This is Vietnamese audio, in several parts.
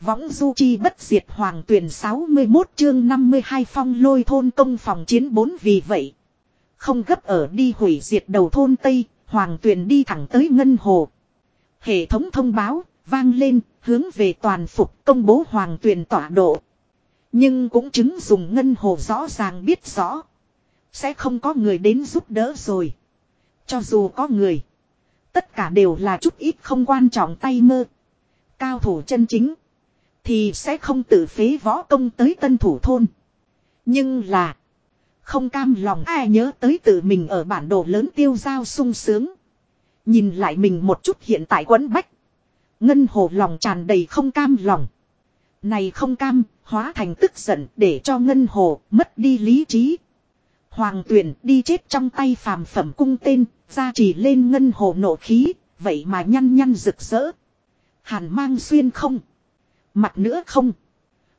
Võng du chi bất diệt hoàng tuyển 61 chương 52 phong lôi thôn công phòng chiến 4 vì vậy. Không gấp ở đi hủy diệt đầu thôn Tây, hoàng tuyển đi thẳng tới Ngân Hồ. Hệ thống thông báo, vang lên, hướng về toàn phục công bố hoàng tuyển tọa độ. Nhưng cũng chứng dùng Ngân Hồ rõ ràng biết rõ. Sẽ không có người đến giúp đỡ rồi. Cho dù có người. Tất cả đều là chút ít không quan trọng tay mơ. Cao thủ chân chính. Thì sẽ không tự phế võ công tới tân thủ thôn. Nhưng là. Không cam lòng ai nhớ tới tự mình ở bản đồ lớn tiêu giao sung sướng. Nhìn lại mình một chút hiện tại quấn bách. Ngân hồ lòng tràn đầy không cam lòng. Này không cam, hóa thành tức giận để cho ngân hồ mất đi lý trí. Hoàng tuyển đi chết trong tay phàm phẩm cung tên, ra chỉ lên ngân hồ nộ khí, vậy mà nhăn nhăn rực rỡ. Hàn mang xuyên không. Mặt nữa không.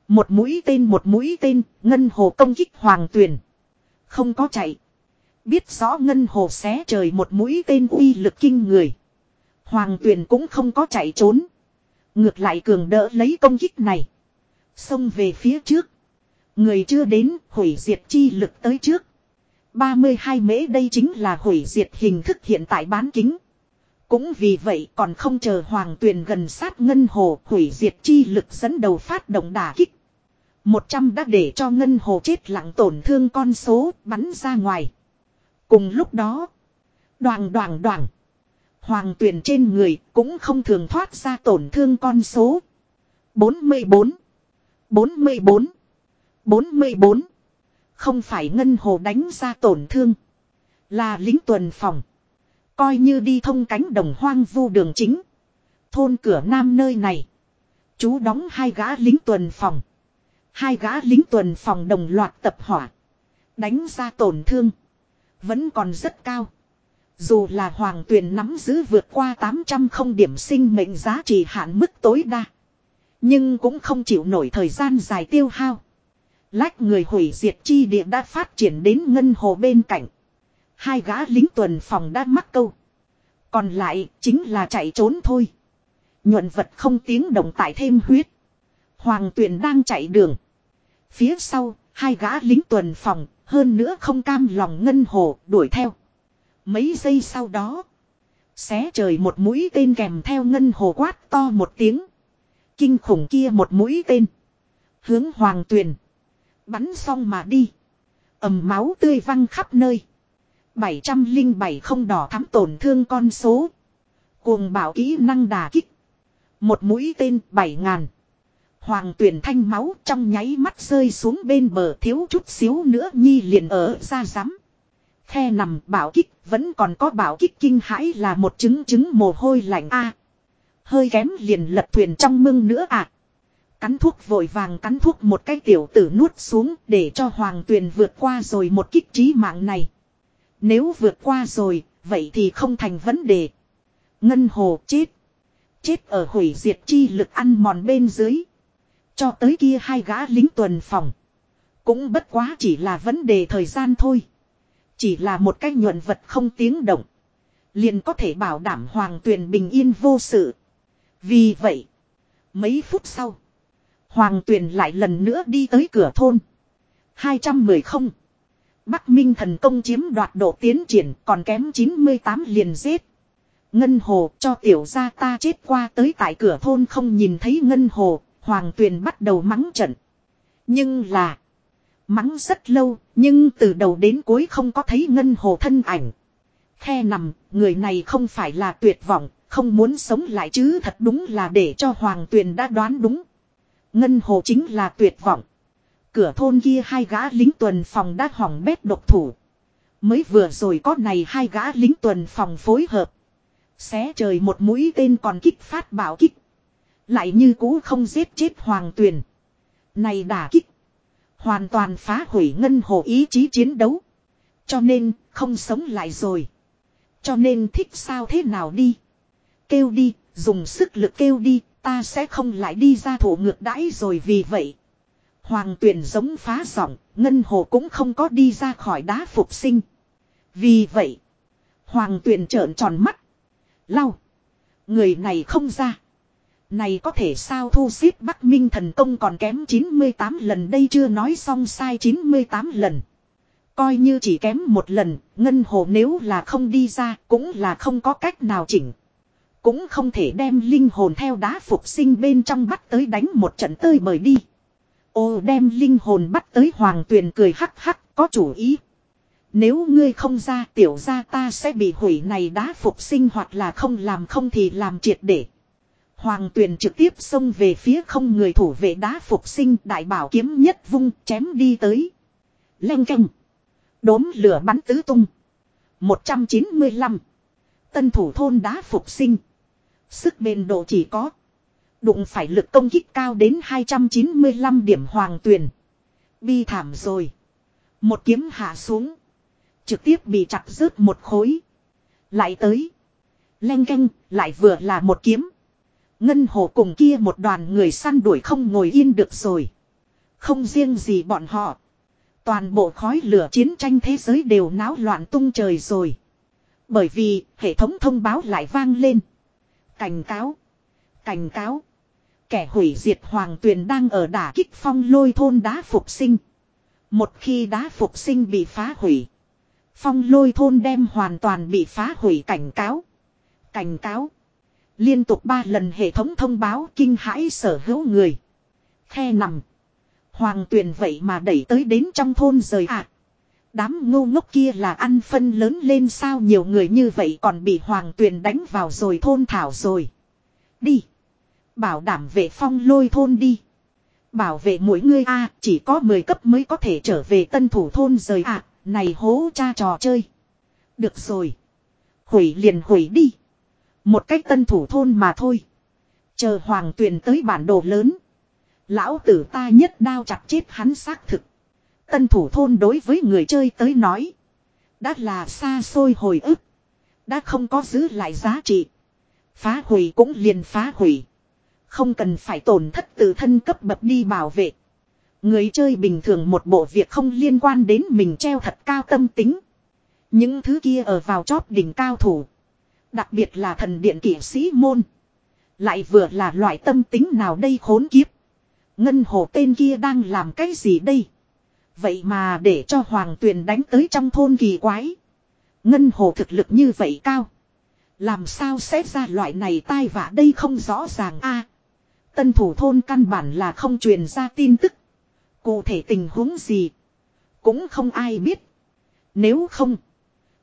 Một mũi tên một mũi tên, ngân hồ công kích hoàng tuyền Không có chạy. Biết rõ ngân hồ xé trời một mũi tên uy lực kinh người. Hoàng tuyền cũng không có chạy trốn. Ngược lại cường đỡ lấy công kích này. Xông về phía trước. Người chưa đến, hủy diệt chi lực tới trước. 32 mễ đây chính là hủy diệt hình thức hiện tại bán kính. Cũng vì vậy còn không chờ hoàng tuyền gần sát ngân hồ hủy diệt chi lực dẫn đầu phát động đả kích. 100 đã để cho ngân hồ chết lặng tổn thương con số bắn ra ngoài. Cùng lúc đó, đoàn đoàn đoàn, hoàng tuyền trên người cũng không thường thoát ra tổn thương con số. 44, 44, 44. Không phải ngân hồ đánh ra tổn thương. Là lính tuần phòng. Coi như đi thông cánh đồng hoang vu đường chính. Thôn cửa nam nơi này. Chú đóng hai gã lính tuần phòng. Hai gã lính tuần phòng đồng loạt tập hỏa. Đánh ra tổn thương. Vẫn còn rất cao. Dù là hoàng tuyền nắm giữ vượt qua 800 không điểm sinh mệnh giá trị hạn mức tối đa. Nhưng cũng không chịu nổi thời gian dài tiêu hao. Lách người hủy diệt chi địa đã phát triển đến ngân hồ bên cạnh. Hai gã lính tuần phòng đã mắc câu. Còn lại chính là chạy trốn thôi. Nhuận vật không tiếng động tại thêm huyết. Hoàng tuyền đang chạy đường. Phía sau, hai gã lính tuần phòng, hơn nữa không cam lòng ngân hồ, đuổi theo. Mấy giây sau đó, xé trời một mũi tên kèm theo ngân hồ quát to một tiếng. Kinh khủng kia một mũi tên. Hướng hoàng tuyền. Bắn xong mà đi. ầm máu tươi văng khắp nơi. 707 không đỏ thắm tổn thương con số. Cuồng bảo kỹ năng đà kích. Một mũi tên 7 ngàn. Hoàng tuyển thanh máu trong nháy mắt rơi xuống bên bờ thiếu chút xíu nữa nhi liền ở ra rắm. Khe nằm bảo kích vẫn còn có bảo kích kinh hãi là một chứng chứng mồ hôi lạnh a Hơi kém liền lật thuyền trong mưng nữa à. Cắn thuốc vội vàng cắn thuốc một cái tiểu tử nuốt xuống để cho hoàng tuyền vượt qua rồi một kích trí mạng này. Nếu vượt qua rồi, vậy thì không thành vấn đề. Ngân hồ chết. Chết ở hủy diệt chi lực ăn mòn bên dưới. Cho tới kia hai gã lính tuần phòng. Cũng bất quá chỉ là vấn đề thời gian thôi. Chỉ là một cái nhuận vật không tiếng động. Liền có thể bảo đảm hoàng tuyền bình yên vô sự. Vì vậy. Mấy phút sau. Hoàng tuyền lại lần nữa đi tới cửa thôn. 210 không. Bắc Minh thần công chiếm đoạt độ tiến triển còn kém 98 liền giết. Ngân hồ cho tiểu gia ta chết qua tới tại cửa thôn không nhìn thấy ngân hồ, hoàng tuyền bắt đầu mắng trận. Nhưng là, mắng rất lâu, nhưng từ đầu đến cuối không có thấy ngân hồ thân ảnh. Khe nằm, người này không phải là tuyệt vọng, không muốn sống lại chứ thật đúng là để cho hoàng tuyền đã đoán đúng. Ngân hồ chính là tuyệt vọng. Cửa thôn kia hai gã lính tuần phòng đã hỏng bét độc thủ. Mới vừa rồi có này hai gã lính tuần phòng phối hợp. Xé trời một mũi tên còn kích phát bảo kích. Lại như cũ không giết chết hoàng tuyền. Này đả kích. Hoàn toàn phá hủy ngân hồ ý chí chiến đấu. Cho nên không sống lại rồi. Cho nên thích sao thế nào đi. Kêu đi, dùng sức lực kêu đi, ta sẽ không lại đi ra thủ ngược đãi rồi vì vậy. Hoàng tuyển giống phá giọng, ngân hồ cũng không có đi ra khỏi đá phục sinh. Vì vậy, hoàng tuyển trợn tròn mắt. Lau. Người này không ra. Này có thể sao thu xếp Bắc Minh thần công còn kém 98 lần đây chưa nói xong sai 98 lần. Coi như chỉ kém một lần, ngân hồ nếu là không đi ra cũng là không có cách nào chỉnh. Cũng không thể đem linh hồn theo đá phục sinh bên trong bắt tới đánh một trận tơi bời đi. Ô đem linh hồn bắt tới hoàng tuyền cười hắc hắc, có chủ ý. Nếu ngươi không ra, tiểu ra ta sẽ bị hủy này đá phục sinh hoặc là không làm không thì làm triệt để. Hoàng tuyền trực tiếp xông về phía không người thủ vệ đá phục sinh, đại bảo kiếm nhất vung, chém đi tới. Leng canh. Đốm lửa bắn tứ tung. 195. Tân thủ thôn đá phục sinh. Sức bền độ chỉ có. Đụng phải lực công kích cao đến 295 điểm hoàng tuyền. Bi thảm rồi. Một kiếm hạ xuống. Trực tiếp bị chặt rớt một khối. Lại tới. Len canh, lại vừa là một kiếm. Ngân hồ cùng kia một đoàn người săn đuổi không ngồi yên được rồi. Không riêng gì bọn họ. Toàn bộ khói lửa chiến tranh thế giới đều náo loạn tung trời rồi. Bởi vì hệ thống thông báo lại vang lên. Cảnh cáo. Cảnh cáo. Kẻ hủy diệt hoàng tuyền đang ở đả kích phong lôi thôn đá phục sinh. Một khi đá phục sinh bị phá hủy. Phong lôi thôn đem hoàn toàn bị phá hủy cảnh cáo. Cảnh cáo. Liên tục ba lần hệ thống thông báo kinh hãi sở hữu người. Khe nằm. Hoàng tuyền vậy mà đẩy tới đến trong thôn rời ạ. À. Đám ngu ngốc kia là ăn phân lớn lên sao nhiều người như vậy còn bị hoàng tuyền đánh vào rồi thôn thảo rồi. Đi. Bảo đảm vệ phong lôi thôn đi. Bảo vệ mỗi người a chỉ có 10 cấp mới có thể trở về tân thủ thôn rời ạ. À, này hố cha trò chơi. Được rồi. Hủy liền hủy đi. Một cách tân thủ thôn mà thôi. Chờ hoàng tuyền tới bản đồ lớn. Lão tử ta nhất đao chặt chết hắn xác thực. Tân thủ thôn đối với người chơi tới nói. Đã là xa xôi hồi ức. Đã không có giữ lại giá trị. Phá hủy cũng liền phá hủy. Không cần phải tổn thất tự thân cấp bậc đi bảo vệ. Người chơi bình thường một bộ việc không liên quan đến mình treo thật cao tâm tính. Những thứ kia ở vào chóp đỉnh cao thủ. Đặc biệt là thần điện kỷ sĩ môn. Lại vừa là loại tâm tính nào đây khốn kiếp. Ngân hồ tên kia đang làm cái gì đây? Vậy mà để cho hoàng tuyền đánh tới trong thôn kỳ quái. Ngân hồ thực lực như vậy cao. Làm sao xét ra loại này tai vạ đây không rõ ràng a Tân thủ thôn căn bản là không truyền ra tin tức. Cụ thể tình huống gì. Cũng không ai biết. Nếu không.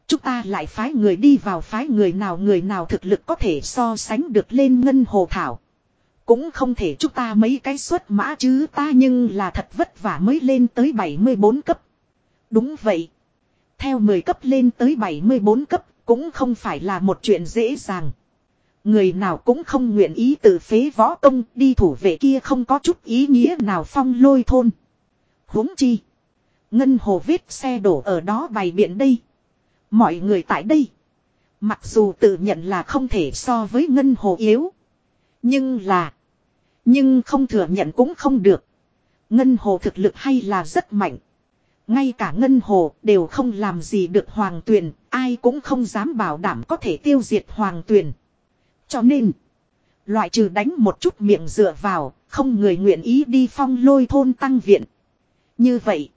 Chúng ta lại phái người đi vào phái người nào người nào thực lực có thể so sánh được lên ngân hồ thảo. Cũng không thể chúng ta mấy cái xuất mã chứ ta nhưng là thật vất vả mới lên tới 74 cấp. Đúng vậy. Theo 10 cấp lên tới 74 cấp cũng không phải là một chuyện dễ dàng. Người nào cũng không nguyện ý tự phế võ công đi thủ vệ kia không có chút ý nghĩa nào phong lôi thôn. huống chi. Ngân hồ vết xe đổ ở đó bày biện đây. Mọi người tại đây. Mặc dù tự nhận là không thể so với ngân hồ yếu. Nhưng là. Nhưng không thừa nhận cũng không được. Ngân hồ thực lực hay là rất mạnh. Ngay cả ngân hồ đều không làm gì được hoàng tuyền. Ai cũng không dám bảo đảm có thể tiêu diệt hoàng tuyền. Cho nên. Loại trừ đánh một chút miệng dựa vào. Không người nguyện ý đi phong lôi thôn tăng viện. Như vậy.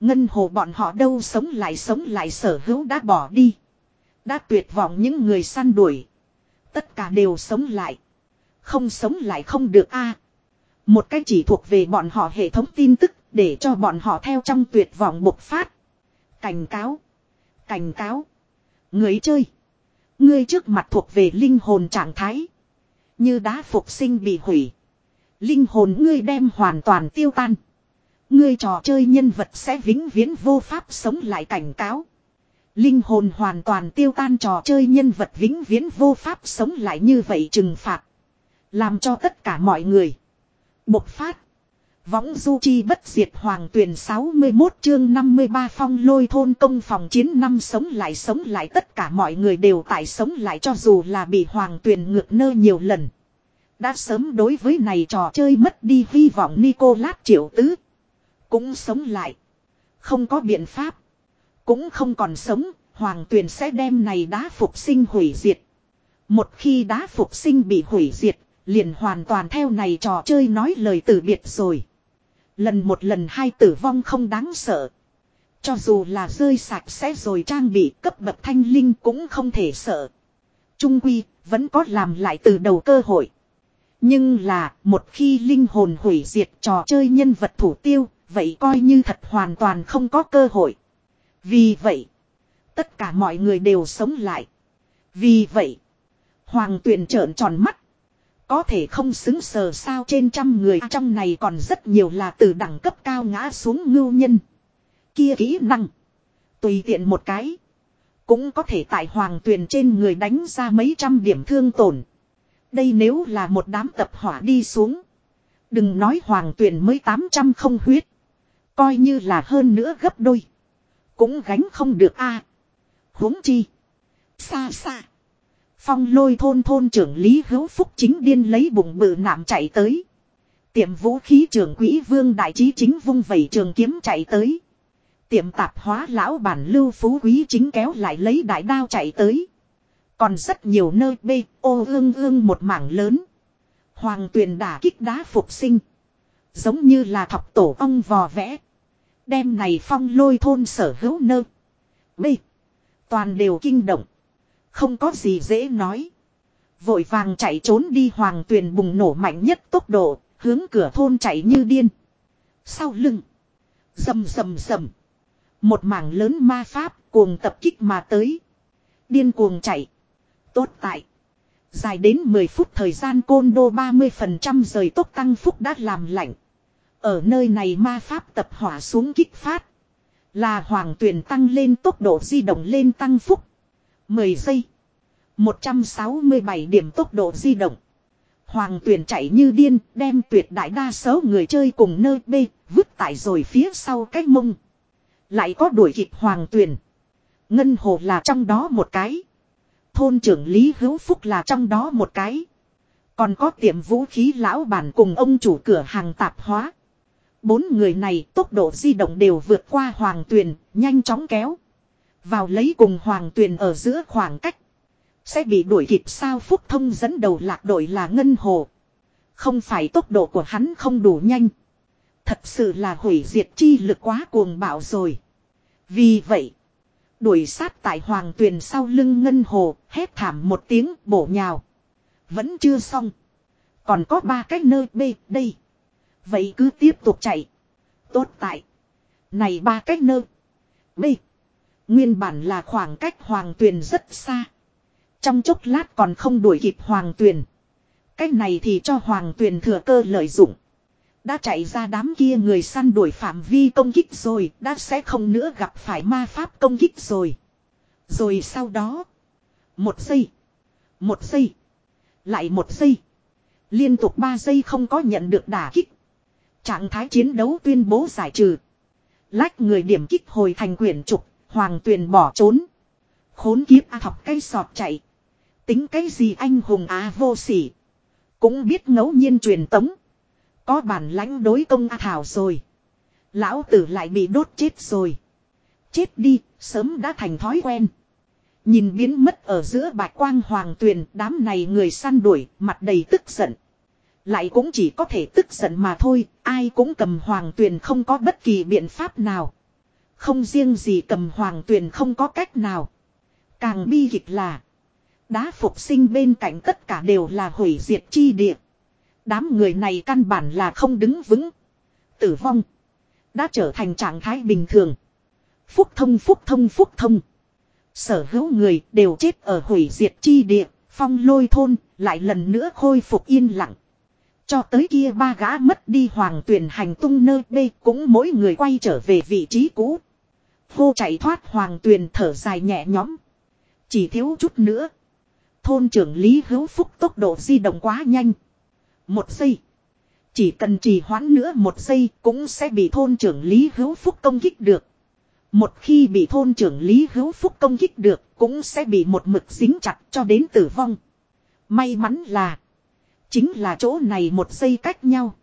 Ngân hồ bọn họ đâu sống lại sống lại sở hữu đã bỏ đi. Đã tuyệt vọng những người săn đuổi. Tất cả đều sống lại. Không sống lại không được a. một cách chỉ thuộc về bọn họ hệ thống tin tức để cho bọn họ theo trong tuyệt vọng bộc phát. Cảnh cáo. Cảnh cáo. Người chơi. Ngươi trước mặt thuộc về linh hồn trạng thái. Như đá phục sinh bị hủy. Linh hồn ngươi đem hoàn toàn tiêu tan. Ngươi trò chơi nhân vật sẽ vĩnh viễn vô pháp sống lại cảnh cáo. Linh hồn hoàn toàn tiêu tan trò chơi nhân vật vĩnh viễn vô pháp sống lại như vậy trừng phạt. Làm cho tất cả mọi người. Bột phát. Võng du chi bất diệt hoàng tuyển 61 chương 53 phong lôi thôn công phòng chiến năm sống lại sống lại tất cả mọi người đều tại sống lại cho dù là bị hoàng tuyển ngược nơ nhiều lần. Đã sớm đối với này trò chơi mất đi hy vọng Nicolas triệu tứ. Cũng sống lại. Không có biện pháp. Cũng không còn sống, hoàng tuyển sẽ đem này đá phục sinh hủy diệt. Một khi đá phục sinh bị hủy diệt, Liền hoàn toàn theo này trò chơi nói lời từ biệt rồi. Lần một lần hai tử vong không đáng sợ. Cho dù là rơi sạch sẽ rồi trang bị cấp bậc thanh linh cũng không thể sợ. Trung quy, vẫn có làm lại từ đầu cơ hội. Nhưng là, một khi linh hồn hủy diệt trò chơi nhân vật thủ tiêu, vậy coi như thật hoàn toàn không có cơ hội. Vì vậy, tất cả mọi người đều sống lại. Vì vậy, Hoàng tuyển trợn tròn mắt. Có thể không xứng sờ sao trên trăm người, trong này còn rất nhiều là từ đẳng cấp cao ngã xuống ngưu nhân. Kia kỹ năng. Tùy tiện một cái. Cũng có thể tại hoàng tuyền trên người đánh ra mấy trăm điểm thương tổn. Đây nếu là một đám tập hỏa đi xuống. Đừng nói hoàng tuyền mới 800 không huyết. Coi như là hơn nữa gấp đôi. Cũng gánh không được a huống chi. Xa xa. Phong lôi thôn thôn trưởng Lý Hữu Phúc chính điên lấy bụng bự nạm chạy tới. Tiệm vũ khí trưởng quỹ vương đại trí chính vung vẩy trường kiếm chạy tới. Tiệm tạp hóa lão bản lưu phú quý chính kéo lại lấy đại đao chạy tới. Còn rất nhiều nơi bê, ô ương ương một mảng lớn. Hoàng tuyền đả kích đá phục sinh. Giống như là thọc tổ ong vò vẽ. Đêm này phong lôi thôn sở hữu nơ. Bê. Toàn đều kinh động. Không có gì dễ nói. Vội vàng chạy trốn đi hoàng tuyền bùng nổ mạnh nhất tốc độ, hướng cửa thôn chạy như điên. Sau lưng. Dầm dầm dầm. Một mảng lớn ma pháp cuồng tập kích mà tới. Điên cuồng chạy. Tốt tại. Dài đến 10 phút thời gian côn đô 30% rời tốc tăng phúc đã làm lạnh. Ở nơi này ma pháp tập hỏa xuống kích phát. Là hoàng tuyển tăng lên tốc độ di động lên tăng phúc. 10 giây. 167 điểm tốc độ di động. Hoàng tuyển chạy như điên, đem tuyệt đại đa số người chơi cùng nơi B, vứt tại rồi phía sau cách mông. Lại có đuổi kịp hoàng tuyển. Ngân hồ là trong đó một cái. Thôn trưởng Lý Hữu Phúc là trong đó một cái. Còn có tiệm vũ khí lão bản cùng ông chủ cửa hàng tạp hóa. Bốn người này tốc độ di động đều vượt qua hoàng tuyền, nhanh chóng kéo. Vào lấy cùng hoàng tuyền ở giữa khoảng cách. Sẽ bị đuổi kịp sao phúc thông dẫn đầu lạc đội là ngân hồ. Không phải tốc độ của hắn không đủ nhanh. Thật sự là hủy diệt chi lực quá cuồng bạo rồi. Vì vậy. Đuổi sát tại hoàng tuyền sau lưng ngân hồ. Hét thảm một tiếng, bổ nhào. Vẫn chưa xong. Còn có ba cái nơi B đây. Vậy cứ tiếp tục chạy. Tốt tại. Này ba cái nơi B. Nguyên bản là khoảng cách hoàng tuyền rất xa. Trong chốc lát còn không đuổi kịp hoàng tuyền. Cách này thì cho hoàng tuyền thừa cơ lợi dụng. Đã chạy ra đám kia người săn đuổi phạm vi công kích rồi, đã sẽ không nữa gặp phải ma pháp công kích rồi. Rồi sau đó, một giây, một giây, lại một giây. Liên tục ba giây không có nhận được đả kích. Trạng thái chiến đấu tuyên bố giải trừ. Lách người điểm kích hồi thành quyển trục, hoàng tuyền bỏ trốn. Khốn kiếp A thọc cây sọt chạy. Tính cái gì anh hùng á vô sỉ. Cũng biết ngẫu nhiên truyền tống. Có bản lãnh đối công A Thảo rồi. Lão tử lại bị đốt chết rồi. Chết đi, sớm đã thành thói quen. Nhìn biến mất ở giữa bạch quang hoàng tuyền, đám này người săn đuổi, mặt đầy tức giận. Lại cũng chỉ có thể tức giận mà thôi, ai cũng cầm hoàng tuyền không có bất kỳ biện pháp nào. Không riêng gì cầm hoàng tuyền không có cách nào. Càng bi kịch là, đá phục sinh bên cạnh tất cả đều là hủy diệt chi địa. Đám người này căn bản là không đứng vững. Tử vong. Đã trở thành trạng thái bình thường. Phúc thông phúc thông phúc thông. Sở hữu người đều chết ở hủy diệt chi địa. Phong lôi thôn lại lần nữa khôi phục yên lặng. Cho tới kia ba gã mất đi hoàng tuyển hành tung nơi đây cũng mỗi người quay trở về vị trí cũ. Hô chạy thoát hoàng tuyền thở dài nhẹ nhõm. Chỉ thiếu chút nữa. Thôn trưởng Lý Hữu Phúc tốc độ di động quá nhanh. Một giây. Chỉ cần trì hoãn nữa một giây cũng sẽ bị thôn trưởng Lý Hữu Phúc công kích được. Một khi bị thôn trưởng Lý Hữu Phúc công kích được cũng sẽ bị một mực dính chặt cho đến tử vong. May mắn là. Chính là chỗ này một giây cách nhau.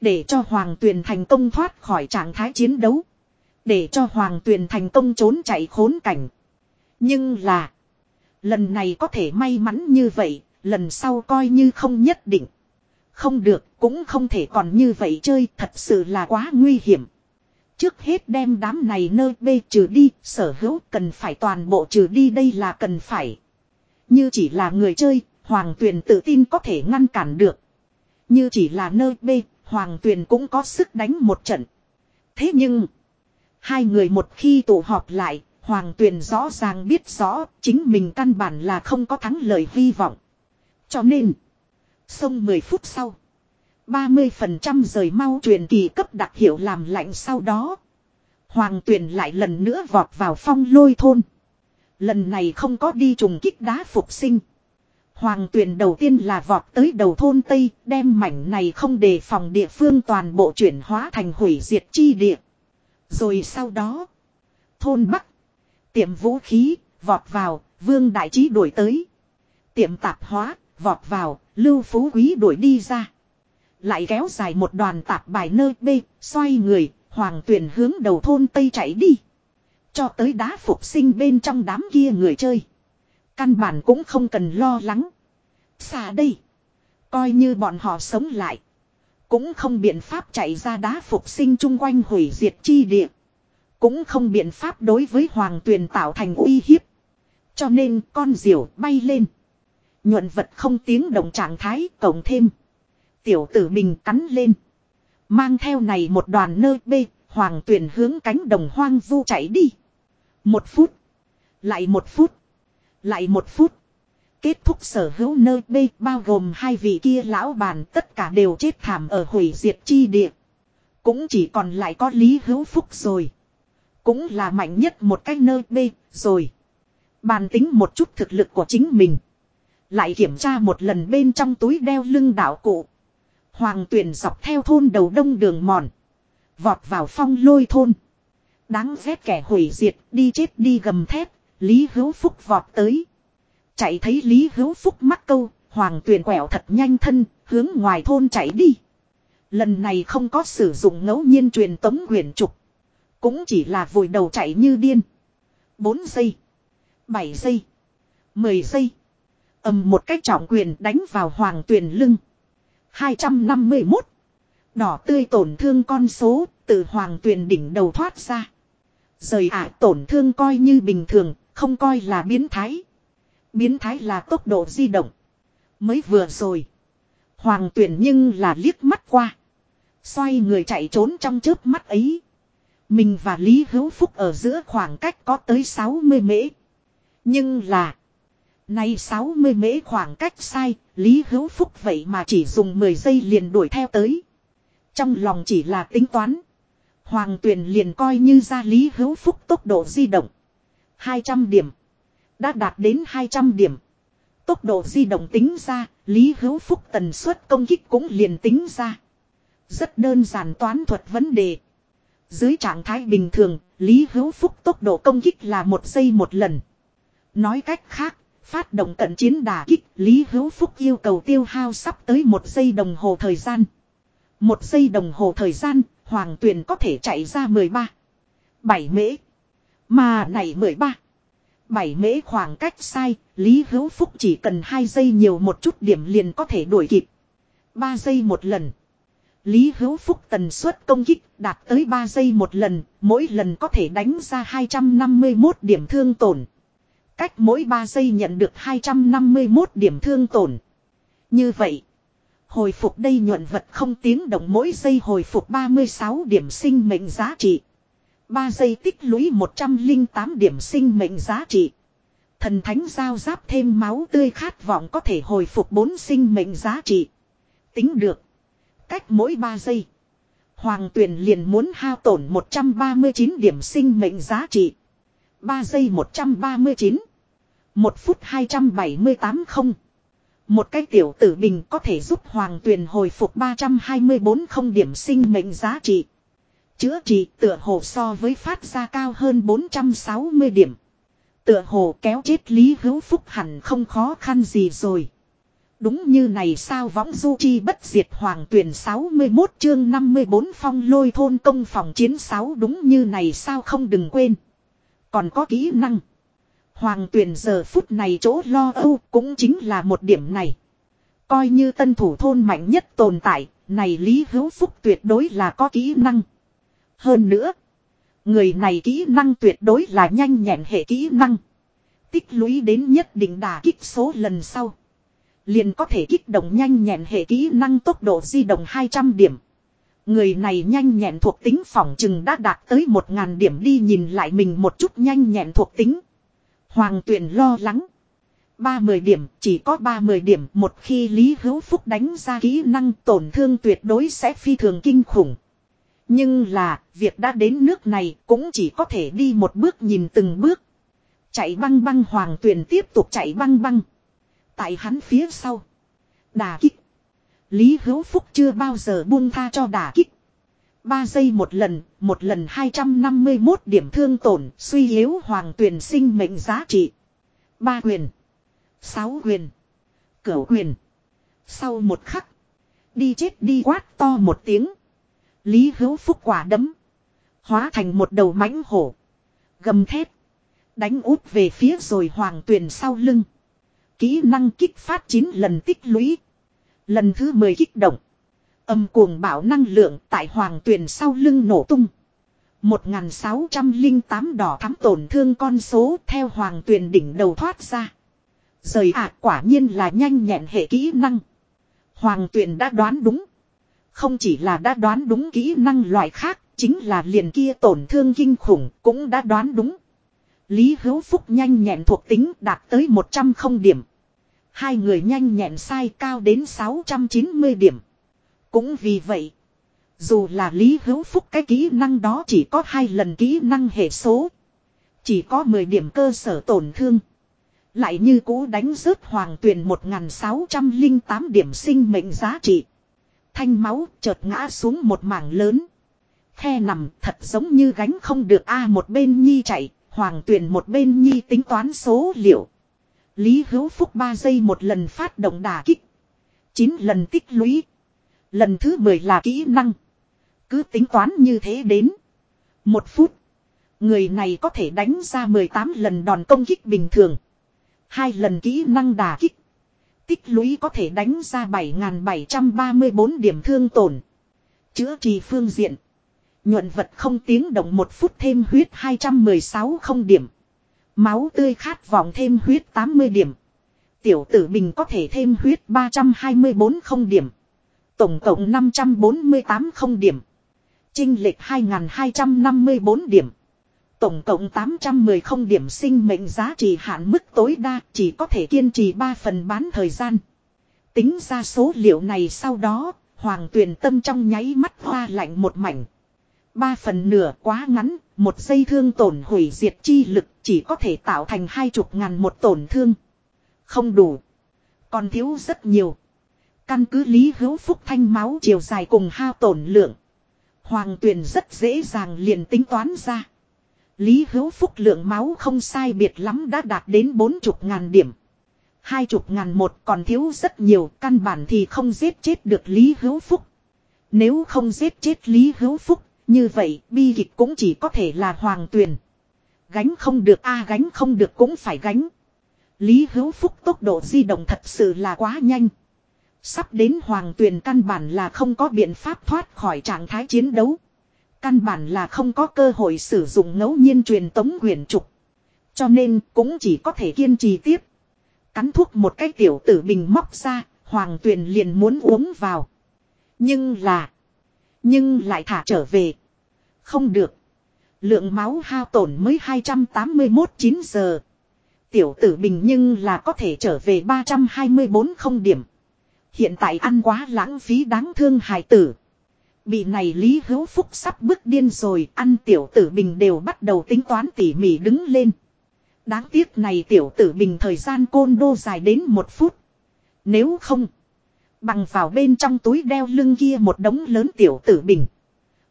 Để cho Hoàng Tuyền thành công thoát khỏi trạng thái chiến đấu. Để cho Hoàng Tuyền thành công trốn chạy khốn cảnh. Nhưng là. Lần này có thể may mắn như vậy, lần sau coi như không nhất định. Không được, cũng không thể còn như vậy chơi, thật sự là quá nguy hiểm. Trước hết đem đám này nơi bê trừ đi, sở hữu cần phải toàn bộ trừ đi đây là cần phải. Như chỉ là người chơi, Hoàng Tuyền tự tin có thể ngăn cản được. Như chỉ là nơi bê, Hoàng Tuyền cũng có sức đánh một trận. Thế nhưng, hai người một khi tụ họp lại, Hoàng Tuyền rõ ràng biết rõ chính mình căn bản là không có thắng lợi hy vọng. Cho nên, xong 10 phút sau, 30% rời mau truyền kỳ cấp đặc hiệu làm lạnh sau đó. Hoàng Tuyền lại lần nữa vọt vào phong lôi thôn. Lần này không có đi trùng kích đá phục sinh. Hoàng Tuyền đầu tiên là vọt tới đầu thôn Tây, đem mảnh này không đề phòng địa phương toàn bộ chuyển hóa thành hủy diệt chi địa. Rồi sau đó, thôn Bắc, tiệm vũ khí, vọt vào, vương đại trí đuổi tới. Tiệm tạp hóa, vọt vào, lưu phú quý đuổi đi ra. Lại kéo dài một đoàn tạp bài nơi bê, xoay người, hoàng tuyển hướng đầu thôn Tây chạy đi. Cho tới đá phục sinh bên trong đám kia người chơi. Căn bản cũng không cần lo lắng. Xa đây. Coi như bọn họ sống lại. Cũng không biện pháp chạy ra đá phục sinh chung quanh hủy diệt chi địa. Cũng không biện pháp đối với hoàng tuyền tạo thành uy hiếp. Cho nên con diều bay lên. Nhuận vật không tiếng động trạng thái cộng thêm. Tiểu tử mình cắn lên. Mang theo này một đoàn nơi bê, hoàng tuyền hướng cánh đồng hoang vu chạy đi. Một phút. Lại một phút. Lại một phút. Kết thúc sở hữu nơi B bao gồm hai vị kia lão bàn, tất cả đều chết thảm ở hủy diệt chi địa. Cũng chỉ còn lại có Lý Hữu Phúc rồi. Cũng là mạnh nhất một cái nơi B rồi. Bàn tính một chút thực lực của chính mình. Lại kiểm tra một lần bên trong túi đeo lưng đạo cụ. Hoàng tuyển dọc theo thôn đầu đông đường mòn. Vọt vào phong lôi thôn. Đáng ghét kẻ hủy diệt, đi chết đi gầm thép. Lý Hữu Phúc vọt tới. Chạy thấy Lý Hữu Phúc mắc câu. Hoàng tuyền quẹo thật nhanh thân. Hướng ngoài thôn chạy đi. Lần này không có sử dụng ngẫu nhiên truyền tống huyền trục. Cũng chỉ là vùi đầu chạy như điên. 4 giây. 7 giây. 10 giây. ầm một cách trọng quyền đánh vào hoàng tuyền lưng. 251. Đỏ tươi tổn thương con số từ hoàng tuyền đỉnh đầu thoát ra. Rời ả tổn thương coi như bình thường, không coi là biến thái. Biến thái là tốc độ di động. Mới vừa rồi. Hoàng tuyển nhưng là liếc mắt qua. Xoay người chạy trốn trong chớp mắt ấy. Mình và Lý Hữu Phúc ở giữa khoảng cách có tới 60 mễ. Nhưng là. Nay 60 mễ khoảng cách sai, Lý Hữu Phúc vậy mà chỉ dùng 10 giây liền đuổi theo tới. Trong lòng chỉ là tính toán. Hoàng Tuyền liền coi như ra Lý Hữu Phúc tốc độ di động. 200 điểm. Đã đạt đến 200 điểm. Tốc độ di động tính ra, Lý Hữu Phúc tần suất công kích cũng liền tính ra. Rất đơn giản toán thuật vấn đề. Dưới trạng thái bình thường, Lý Hữu Phúc tốc độ công kích là một giây một lần. Nói cách khác, phát động cận chiến đà kích, Lý Hữu Phúc yêu cầu tiêu hao sắp tới một giây đồng hồ thời gian. Một giây đồng hồ thời gian, Hoàng Tuyền có thể chạy ra 13. 7 mễ. Mà này 13 bảy mễ khoảng cách sai, Lý Hữu Phúc chỉ cần 2 giây nhiều một chút điểm liền có thể đuổi kịp. 3 giây một lần. Lý Hữu Phúc tần suất công kích đạt tới 3 giây một lần, mỗi lần có thể đánh ra 251 điểm thương tổn. Cách mỗi 3 giây nhận được 251 điểm thương tổn. Như vậy, hồi phục đây nhuận vật không tiếng động mỗi giây hồi phục 36 điểm sinh mệnh giá trị. 3 giây tích lũy 108 điểm sinh mệnh giá trị. Thần thánh giao giáp thêm máu tươi khát vọng có thể hồi phục 4 sinh mệnh giá trị. Tính được. Cách mỗi 3 giây. Hoàng tuyển liền muốn hao tổn 139 điểm sinh mệnh giá trị. 3 giây 139. 1 phút 278 không. Một cái tiểu tử bình có thể giúp hoàng tuyền hồi phục 324 không điểm sinh mệnh giá trị. Chữa trị tựa hồ so với phát ra cao hơn 460 điểm. Tựa hồ kéo chết Lý Hữu Phúc hẳn không khó khăn gì rồi. Đúng như này sao võng du chi bất diệt hoàng tuyển 61 chương 54 phong lôi thôn công phòng chiến 6 đúng như này sao không đừng quên. Còn có kỹ năng. Hoàng tuyền giờ phút này chỗ lo âu cũng chính là một điểm này. Coi như tân thủ thôn mạnh nhất tồn tại, này Lý Hữu Phúc tuyệt đối là có kỹ năng. Hơn nữa, người này kỹ năng tuyệt đối là nhanh nhẹn hệ kỹ năng. Tích lũy đến nhất định đà kích số lần sau. Liền có thể kích động nhanh nhẹn hệ kỹ năng tốc độ di động 200 điểm. Người này nhanh nhẹn thuộc tính phỏng chừng đã đạt tới 1.000 điểm đi nhìn lại mình một chút nhanh nhẹn thuộc tính. Hoàng tuyển lo lắng. 30 điểm, chỉ có 30 điểm, một khi Lý Hữu Phúc đánh ra kỹ năng tổn thương tuyệt đối sẽ phi thường kinh khủng. Nhưng là, việc đã đến nước này cũng chỉ có thể đi một bước nhìn từng bước. Chạy băng băng hoàng tuyển tiếp tục chạy băng băng. Tại hắn phía sau. Đà kích. Lý Hữu Phúc chưa bao giờ buông tha cho đà kích. 3 giây một lần, một lần 251 điểm thương tổn, suy yếu hoàng tuyển sinh mệnh giá trị. Ba quyền. Sáu quyền. Cửu quyền. Sau một khắc. Đi chết đi quát to một tiếng. Lý hữu phúc quả đấm. Hóa thành một đầu mãnh hổ. Gầm thép. Đánh út về phía rồi hoàng tuyền sau lưng. Kỹ năng kích phát 9 lần tích lũy. Lần thứ 10 kích động. Âm cuồng bảo năng lượng tại hoàng tuyền sau lưng nổ tung. 1608 đỏ thắm tổn thương con số theo hoàng tuyền đỉnh đầu thoát ra. Rời ạ, quả nhiên là nhanh nhẹn hệ kỹ năng. Hoàng tuyền đã đoán đúng. Không chỉ là đã đoán đúng kỹ năng loại khác, chính là liền kia tổn thương kinh khủng cũng đã đoán đúng. Lý Hữu Phúc nhanh nhẹn thuộc tính đạt tới 100 không điểm. Hai người nhanh nhẹn sai cao đến 690 điểm. Cũng vì vậy, dù là Lý Hữu Phúc cái kỹ năng đó chỉ có hai lần kỹ năng hệ số. Chỉ có 10 điểm cơ sở tổn thương. Lại như cũ đánh rớt hoàng tuyển 1608 điểm sinh mệnh giá trị. Thanh máu chợt ngã xuống một mảng lớn. Khe nằm thật giống như gánh không được A một bên nhi chạy, hoàng tuyển một bên nhi tính toán số liệu. Lý hữu phúc 3 giây một lần phát động đà kích. 9 lần tích lũy. Lần thứ 10 là kỹ năng. Cứ tính toán như thế đến. Một phút. Người này có thể đánh ra 18 lần đòn công kích bình thường. Hai lần kỹ năng đà kích. Tích lũy có thể đánh ra 7.734 điểm thương tổn. Chữa trị phương diện. Nhuận vật không tiếng động một phút thêm huyết 216 không điểm. Máu tươi khát vọng thêm huyết 80 điểm. Tiểu tử bình có thể thêm huyết 324 không điểm. Tổng cộng 548 không điểm. Trinh lệch 2.254 điểm. Tổng cộng 810 không điểm sinh mệnh giá trị hạn mức tối đa chỉ có thể kiên trì 3 phần bán thời gian. Tính ra số liệu này sau đó, hoàng tuyền tâm trong nháy mắt hoa lạnh một mảnh. Ba phần nửa quá ngắn, một giây thương tổn hủy diệt chi lực chỉ có thể tạo thành hai chục ngàn một tổn thương. Không đủ. Còn thiếu rất nhiều. Căn cứ lý hữu phúc thanh máu chiều dài cùng hao tổn lượng. Hoàng tuyền rất dễ dàng liền tính toán ra. Lý hữu phúc lượng máu không sai biệt lắm đã đạt đến bốn chục ngàn điểm. Hai chục ngàn một còn thiếu rất nhiều căn bản thì không giết chết được Lý hữu phúc. Nếu không giết chết Lý hữu phúc, như vậy bi kịch cũng chỉ có thể là hoàng tuyền. Gánh không được a gánh không được cũng phải gánh. Lý hữu phúc tốc độ di động thật sự là quá nhanh. Sắp đến hoàng tuyền căn bản là không có biện pháp thoát khỏi trạng thái chiến đấu. Căn bản là không có cơ hội sử dụng ngẫu nhiên truyền tống quyển trục. Cho nên cũng chỉ có thể kiên trì tiếp. Cắn thuốc một cái tiểu tử bình móc ra, hoàng tuyền liền muốn uống vào. Nhưng là... Nhưng lại thả trở về. Không được. Lượng máu hao tổn mới 281 9 giờ. Tiểu tử bình nhưng là có thể trở về 324 không điểm. Hiện tại ăn quá lãng phí đáng thương hài tử. Bị này Lý Hữu Phúc sắp bước điên rồi, ăn tiểu tử bình đều bắt đầu tính toán tỉ mỉ đứng lên. Đáng tiếc này tiểu tử bình thời gian côn đô dài đến một phút. Nếu không, bằng vào bên trong túi đeo lưng kia một đống lớn tiểu tử bình.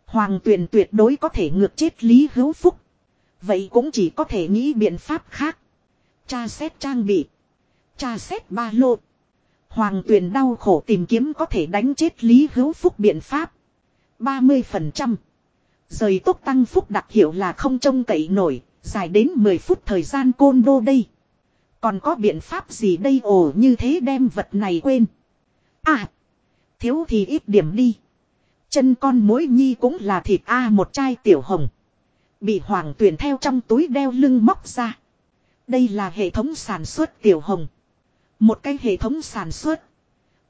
Hoàng tuyền tuyệt đối có thể ngược chết Lý Hữu Phúc. Vậy cũng chỉ có thể nghĩ biện pháp khác. Cha xét trang bị. Cha xét ba lô. Hoàng tuyền đau khổ tìm kiếm có thể đánh chết Lý Hữu Phúc biện pháp. 30%. Rời tốc tăng phúc đặc hiệu là không trông cậy nổi, Dài đến 10 phút thời gian côn đô đây. Còn có biện pháp gì đây ồ như thế đem vật này quên. À. Thiếu thì ít điểm đi. Chân con mối nhi cũng là thịt A một chai tiểu hồng. Bị hoàng tuyển theo trong túi đeo lưng móc ra. Đây là hệ thống sản xuất tiểu hồng. Một cái hệ thống sản xuất.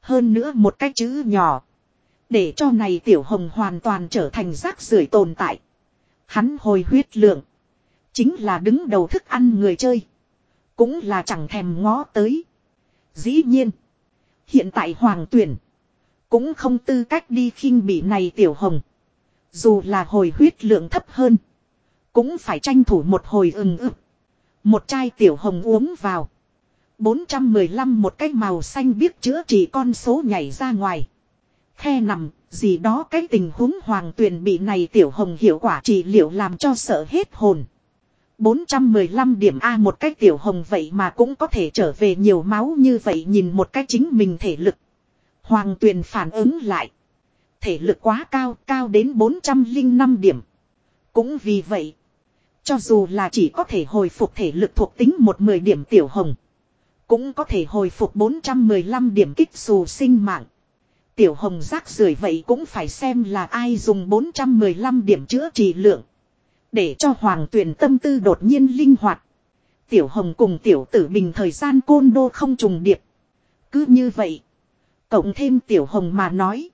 Hơn nữa một cái chữ nhỏ. Để cho này tiểu hồng hoàn toàn trở thành rác rưởi tồn tại. Hắn hồi huyết lượng. Chính là đứng đầu thức ăn người chơi. Cũng là chẳng thèm ngó tới. Dĩ nhiên. Hiện tại hoàng tuyển. Cũng không tư cách đi khinh bị này tiểu hồng. Dù là hồi huyết lượng thấp hơn. Cũng phải tranh thủ một hồi ừng ực. Một chai tiểu hồng uống vào. 415 một cái màu xanh biết chữa trị con số nhảy ra ngoài. Khe nằm, gì đó cái tình huống hoàng tuyền bị này tiểu hồng hiệu quả trị liệu làm cho sợ hết hồn. 415 điểm A một cái tiểu hồng vậy mà cũng có thể trở về nhiều máu như vậy nhìn một cái chính mình thể lực. Hoàng tuyền phản ứng lại. Thể lực quá cao, cao đến 405 điểm. Cũng vì vậy, cho dù là chỉ có thể hồi phục thể lực thuộc tính một 10 điểm tiểu hồng. Cũng có thể hồi phục 415 điểm kích dù sinh mạng. Tiểu hồng rác rưởi vậy cũng phải xem là ai dùng 415 điểm chữa trị lượng. Để cho hoàng tuyển tâm tư đột nhiên linh hoạt. Tiểu hồng cùng tiểu tử bình thời gian côn đô không trùng điệp. Cứ như vậy. Cộng thêm tiểu hồng mà nói.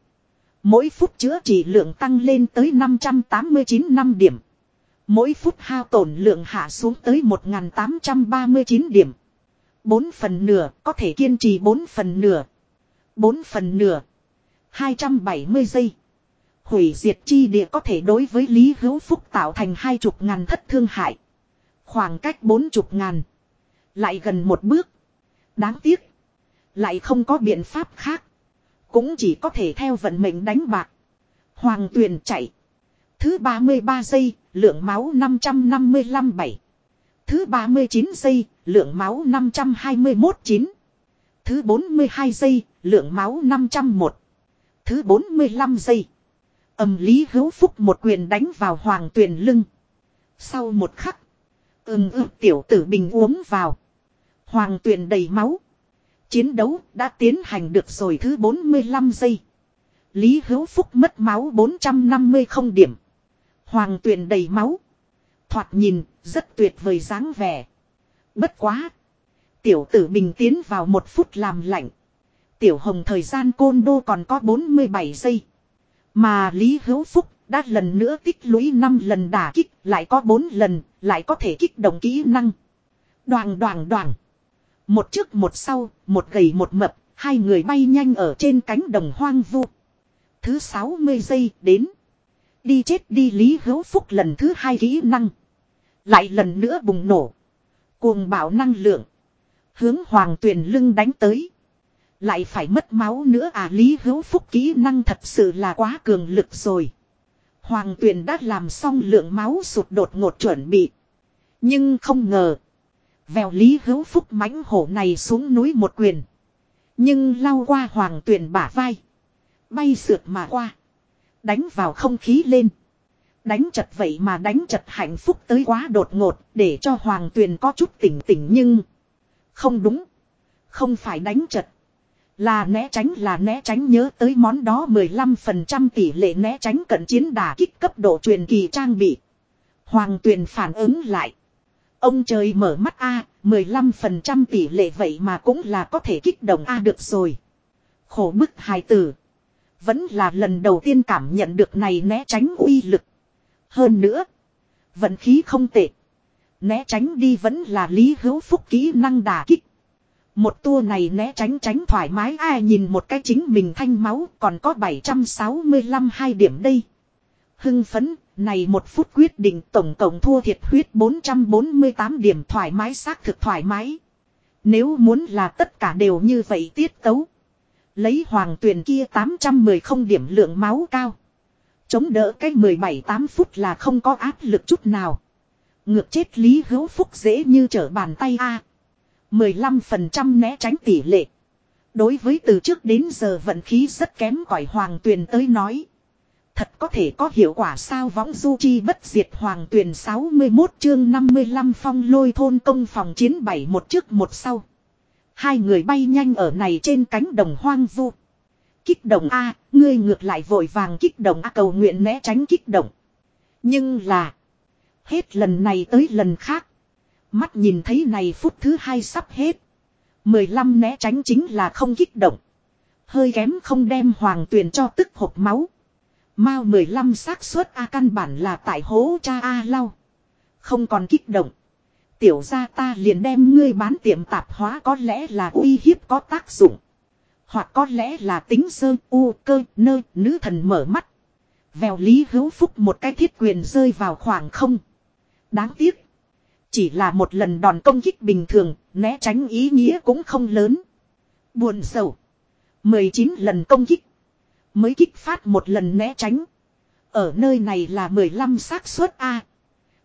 Mỗi phút chữa trị lượng tăng lên tới 589 năm điểm. Mỗi phút hao tổn lượng hạ xuống tới 1839 điểm. 4 phần nửa, có thể kiên trì 4 phần nửa. 4 phần nửa. 270 giây. Hủy diệt chi địa có thể đối với Lý Hữu Phúc tạo thành hai chục ngàn thất thương hại. Khoảng cách bốn chục ngàn. Lại gần một bước. Đáng tiếc. Lại không có biện pháp khác. Cũng chỉ có thể theo vận mệnh đánh bạc. Hoàng tuyền chạy. Thứ 33 giây, lượng máu 555 7. Thứ 39 giây, lượng máu 521 9. Thứ 42 giây, lượng máu 501. Thứ 45 giây. Âm lý hữu phúc một quyền đánh vào hoàng tuyền lưng. Sau một khắc. Ừm ư tiểu tử bình uống vào. Hoàng tuyền đầy máu. Chiến đấu đã tiến hành được rồi thứ 45 giây. Lý hữu phúc mất máu 450 không điểm. Hoàng tuyền đầy máu. Thoạt nhìn, rất tuyệt vời dáng vẻ. Bất quá. Tiểu tử bình tiến vào một phút làm lạnh. Tiểu hồng thời gian côn đô còn có 47 giây. Mà Lý Hữu Phúc đã lần nữa tích lũy 5 lần đả kích, lại có 4 lần, lại có thể kích động kỹ năng. Đoàn đoàn đoàn. Một trước một sau, một gầy một mập, hai người bay nhanh ở trên cánh đồng hoang vu. Thứ 60 giây đến. Đi chết đi Lý Hữu Phúc lần thứ hai kỹ năng. Lại lần nữa bùng nổ. Cuồng bạo năng lượng. Hướng hoàng tuyền lưng đánh tới. Lại phải mất máu nữa à Lý Hữu Phúc kỹ năng thật sự là quá cường lực rồi. Hoàng tuyền đã làm xong lượng máu sụt đột ngột chuẩn bị. Nhưng không ngờ. Vèo Lý Hữu Phúc mãnh hổ này xuống núi một quyền. Nhưng lao qua hoàng tuyền bả vai. Bay sượt mà qua. Đánh vào không khí lên. Đánh chật vậy mà đánh chật hạnh phúc tới quá đột ngột để cho hoàng tuyền có chút tỉnh tỉnh nhưng. Không đúng. Không phải đánh chật. Là né tránh là né tránh nhớ tới món đó 15% tỷ lệ né tránh cận chiến đả kích cấp độ truyền kỳ trang bị. Hoàng tuyền phản ứng lại. Ông trời mở mắt A, 15% tỷ lệ vậy mà cũng là có thể kích động A được rồi. Khổ bức hài tử. Vẫn là lần đầu tiên cảm nhận được này né tránh uy lực. Hơn nữa. Vận khí không tệ. Né tránh đi vẫn là lý hữu phúc kỹ năng đà kích. Một tua này né tránh tránh thoải mái ai nhìn một cái chính mình thanh máu còn có 765 hai điểm đây. Hưng phấn, này một phút quyết định tổng cộng thua thiệt huyết 448 điểm thoải mái xác thực thoải mái. Nếu muốn là tất cả đều như vậy tiết tấu. Lấy hoàng tuyển kia 810 không điểm lượng máu cao. Chống đỡ cái 17-8 phút là không có áp lực chút nào. Ngược chết Lý Hữu Phúc dễ như trở bàn tay A. 15% né tránh tỷ lệ. Đối với từ trước đến giờ vận khí rất kém cỏi hoàng tuyền tới nói. Thật có thể có hiệu quả sao võng du chi bất diệt hoàng tuyển 61 chương 55 phong lôi thôn công phòng chiến bảy một trước một sau. Hai người bay nhanh ở này trên cánh đồng hoang vu. Kích động A, ngươi ngược lại vội vàng kích động A cầu nguyện né tránh kích động. Nhưng là. Hết lần này tới lần khác. Mắt nhìn thấy này phút thứ hai sắp hết. 15 né tránh chính là không kích động. Hơi kém không đem hoàng tuyền cho tức hộp máu. Mao 15 xác suất A căn bản là tại hố cha A lau. Không còn kích động. Tiểu ra ta liền đem ngươi bán tiệm tạp hóa có lẽ là uy hiếp có tác dụng. Hoặc có lẽ là tính sơ, u, cơ, nơ, nữ thần mở mắt. Vèo lý hữu phúc một cái thiết quyền rơi vào khoảng không. Đáng tiếc. Chỉ là một lần đòn công kích bình thường, né tránh ý nghĩa cũng không lớn. Buồn sầu. 19 lần công kích. Mới kích phát một lần né tránh. Ở nơi này là 15 xác suất A.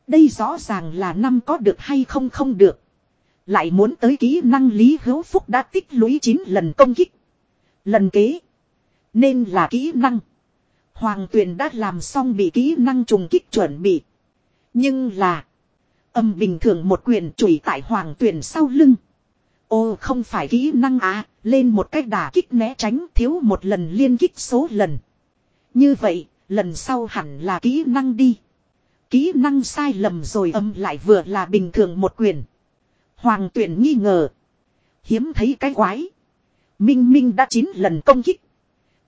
Đây rõ ràng là năm có được hay không không được. Lại muốn tới kỹ năng Lý Hữu Phúc đã tích lũy 9 lần công kích. Lần kế. Nên là kỹ năng. Hoàng tuyền đã làm xong bị kỹ năng trùng kích chuẩn bị. Nhưng là. Âm bình thường một quyền chùy tại hoàng tuyển sau lưng. Ô không phải kỹ năng à, lên một cách đả kích né tránh thiếu một lần liên kích số lần. Như vậy, lần sau hẳn là kỹ năng đi. Kỹ năng sai lầm rồi âm lại vừa là bình thường một quyền. Hoàng tuyển nghi ngờ. Hiếm thấy cái quái. Minh Minh đã 9 lần công kích.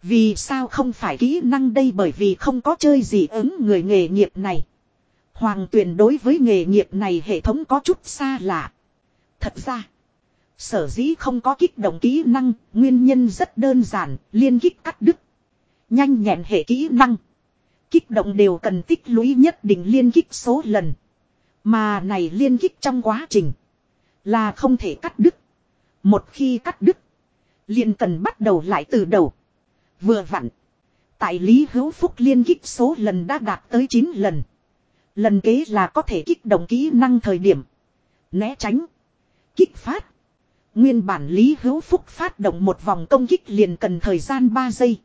Vì sao không phải kỹ năng đây bởi vì không có chơi gì ứng người nghề nghiệp này. Hoàng tuyển đối với nghề nghiệp này hệ thống có chút xa lạ. Thật ra. Sở dĩ không có kích động kỹ năng, nguyên nhân rất đơn giản, liên kích cắt đứt. Nhanh nhẹn hệ kỹ năng. Kích động đều cần tích lũy nhất định liên kích số lần. Mà này liên kích trong quá trình. Là không thể cắt đứt. Một khi cắt đứt. liền cần bắt đầu lại từ đầu. Vừa vặn. Tại Lý Hữu Phúc liên kích số lần đã đạt tới 9 lần. Lần kế là có thể kích động kỹ năng thời điểm. Né tránh. Kích phát. Nguyên bản Lý Hữu Phúc phát động một vòng công kích liền cần thời gian 3 giây.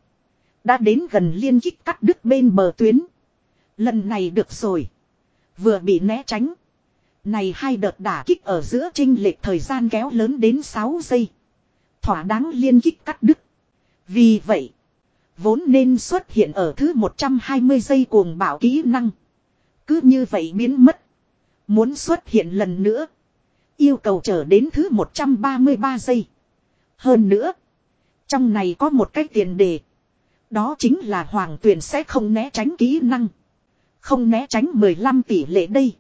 Đã đến gần liên kích cắt đứt bên bờ tuyến. Lần này được rồi. Vừa bị né tránh. Này hai đợt đả kích ở giữa trinh lệch thời gian kéo lớn đến 6 giây. Thỏa đáng liên kích cắt đứt. Vì vậy. Vốn nên xuất hiện ở thứ 120 giây cuồng bảo kỹ năng. Cứ như vậy biến mất. Muốn xuất hiện lần nữa. Yêu cầu trở đến thứ 133 giây. Hơn nữa. Trong này có một cái tiền đề. Đó chính là hoàng tuyển sẽ không né tránh kỹ năng. Không né tránh 15 tỷ lệ đây.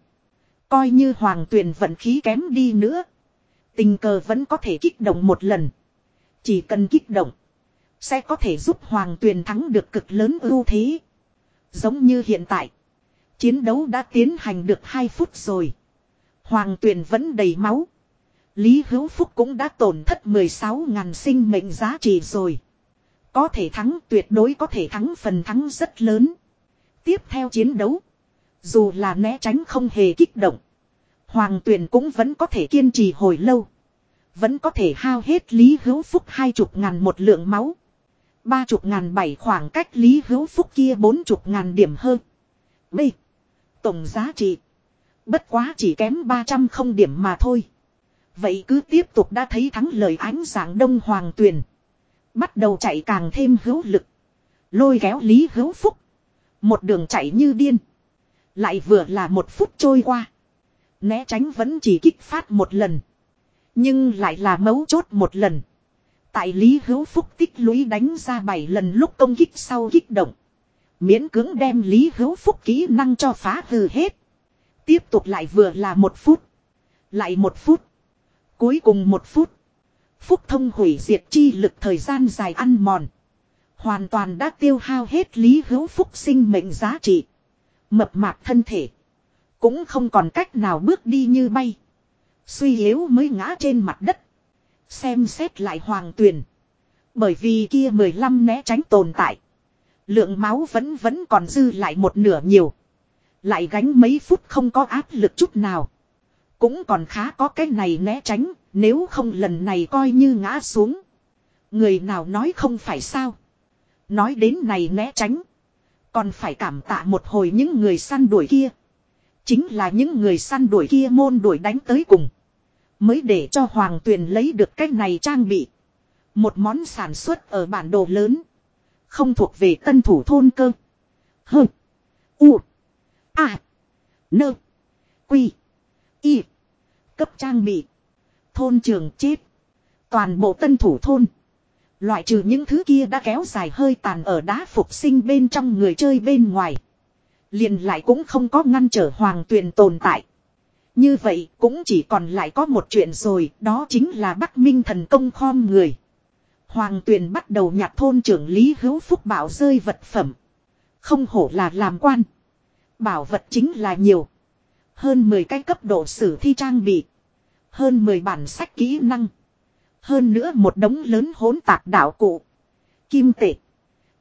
Coi như hoàng tuyển vận khí kém đi nữa. Tình cờ vẫn có thể kích động một lần. Chỉ cần kích động. Sẽ có thể giúp hoàng tuyển thắng được cực lớn ưu thế. Giống như hiện tại. Chiến đấu đã tiến hành được 2 phút rồi. Hoàng tuyền vẫn đầy máu. Lý Hữu Phúc cũng đã tổn thất 16 ngàn sinh mệnh giá trị rồi. Có thể thắng, tuyệt đối có thể thắng, phần thắng rất lớn. Tiếp theo chiến đấu. Dù là né tránh không hề kích động. Hoàng tuyền cũng vẫn có thể kiên trì hồi lâu. Vẫn có thể hao hết Lý Hữu Phúc hai chục ngàn một lượng máu. Ba chục ngàn bảy khoảng cách Lý Hữu Phúc kia bốn chục ngàn điểm hơn. B. Tổng giá trị. Bất quá chỉ kém 300 không điểm mà thôi. Vậy cứ tiếp tục đã thấy thắng lời ánh sáng đông hoàng tuyền. Bắt đầu chạy càng thêm hữu lực. Lôi kéo Lý Hữu Phúc. Một đường chạy như điên. Lại vừa là một phút trôi qua. Né tránh vẫn chỉ kích phát một lần. Nhưng lại là mấu chốt một lần. Tại Lý Hữu Phúc tích lũy đánh ra 7 lần lúc công kích sau kích động. Miễn cưỡng đem Lý Hữu Phúc kỹ năng cho phá hư hết. Tiếp tục lại vừa là một phút. Lại một phút. Cuối cùng một phút. Phúc thông hủy diệt chi lực thời gian dài ăn mòn. Hoàn toàn đã tiêu hao hết lý hữu phúc sinh mệnh giá trị. Mập mạp thân thể. Cũng không còn cách nào bước đi như bay. Suy yếu mới ngã trên mặt đất. Xem xét lại hoàng tuyền. Bởi vì kia 15 né tránh tồn tại. Lượng máu vẫn vẫn còn dư lại một nửa nhiều. Lại gánh mấy phút không có áp lực chút nào. Cũng còn khá có cái này né tránh, nếu không lần này coi như ngã xuống. Người nào nói không phải sao. Nói đến này né tránh. Còn phải cảm tạ một hồi những người săn đuổi kia. Chính là những người săn đuổi kia môn đuổi đánh tới cùng. Mới để cho Hoàng Tuyền lấy được cái này trang bị. Một món sản xuất ở bản đồ lớn. Không thuộc về tân thủ thôn cơ. Hơ. U. A. Nơ. Quy. Y. Cấp trang bị. Thôn trường chết. Toàn bộ tân thủ thôn. Loại trừ những thứ kia đã kéo dài hơi tàn ở đá phục sinh bên trong người chơi bên ngoài. Liền lại cũng không có ngăn trở hoàng tuyền tồn tại. Như vậy cũng chỉ còn lại có một chuyện rồi, đó chính là Bắc Minh thần công khom người. Hoàng tuyền bắt đầu nhặt thôn trưởng Lý Hữu Phúc bảo rơi vật phẩm. Không hổ là làm quan. Bảo vật chính là nhiều. Hơn 10 cái cấp độ sử thi trang bị. Hơn 10 bản sách kỹ năng. Hơn nữa một đống lớn hỗn tạc đạo cụ. Kim tệ.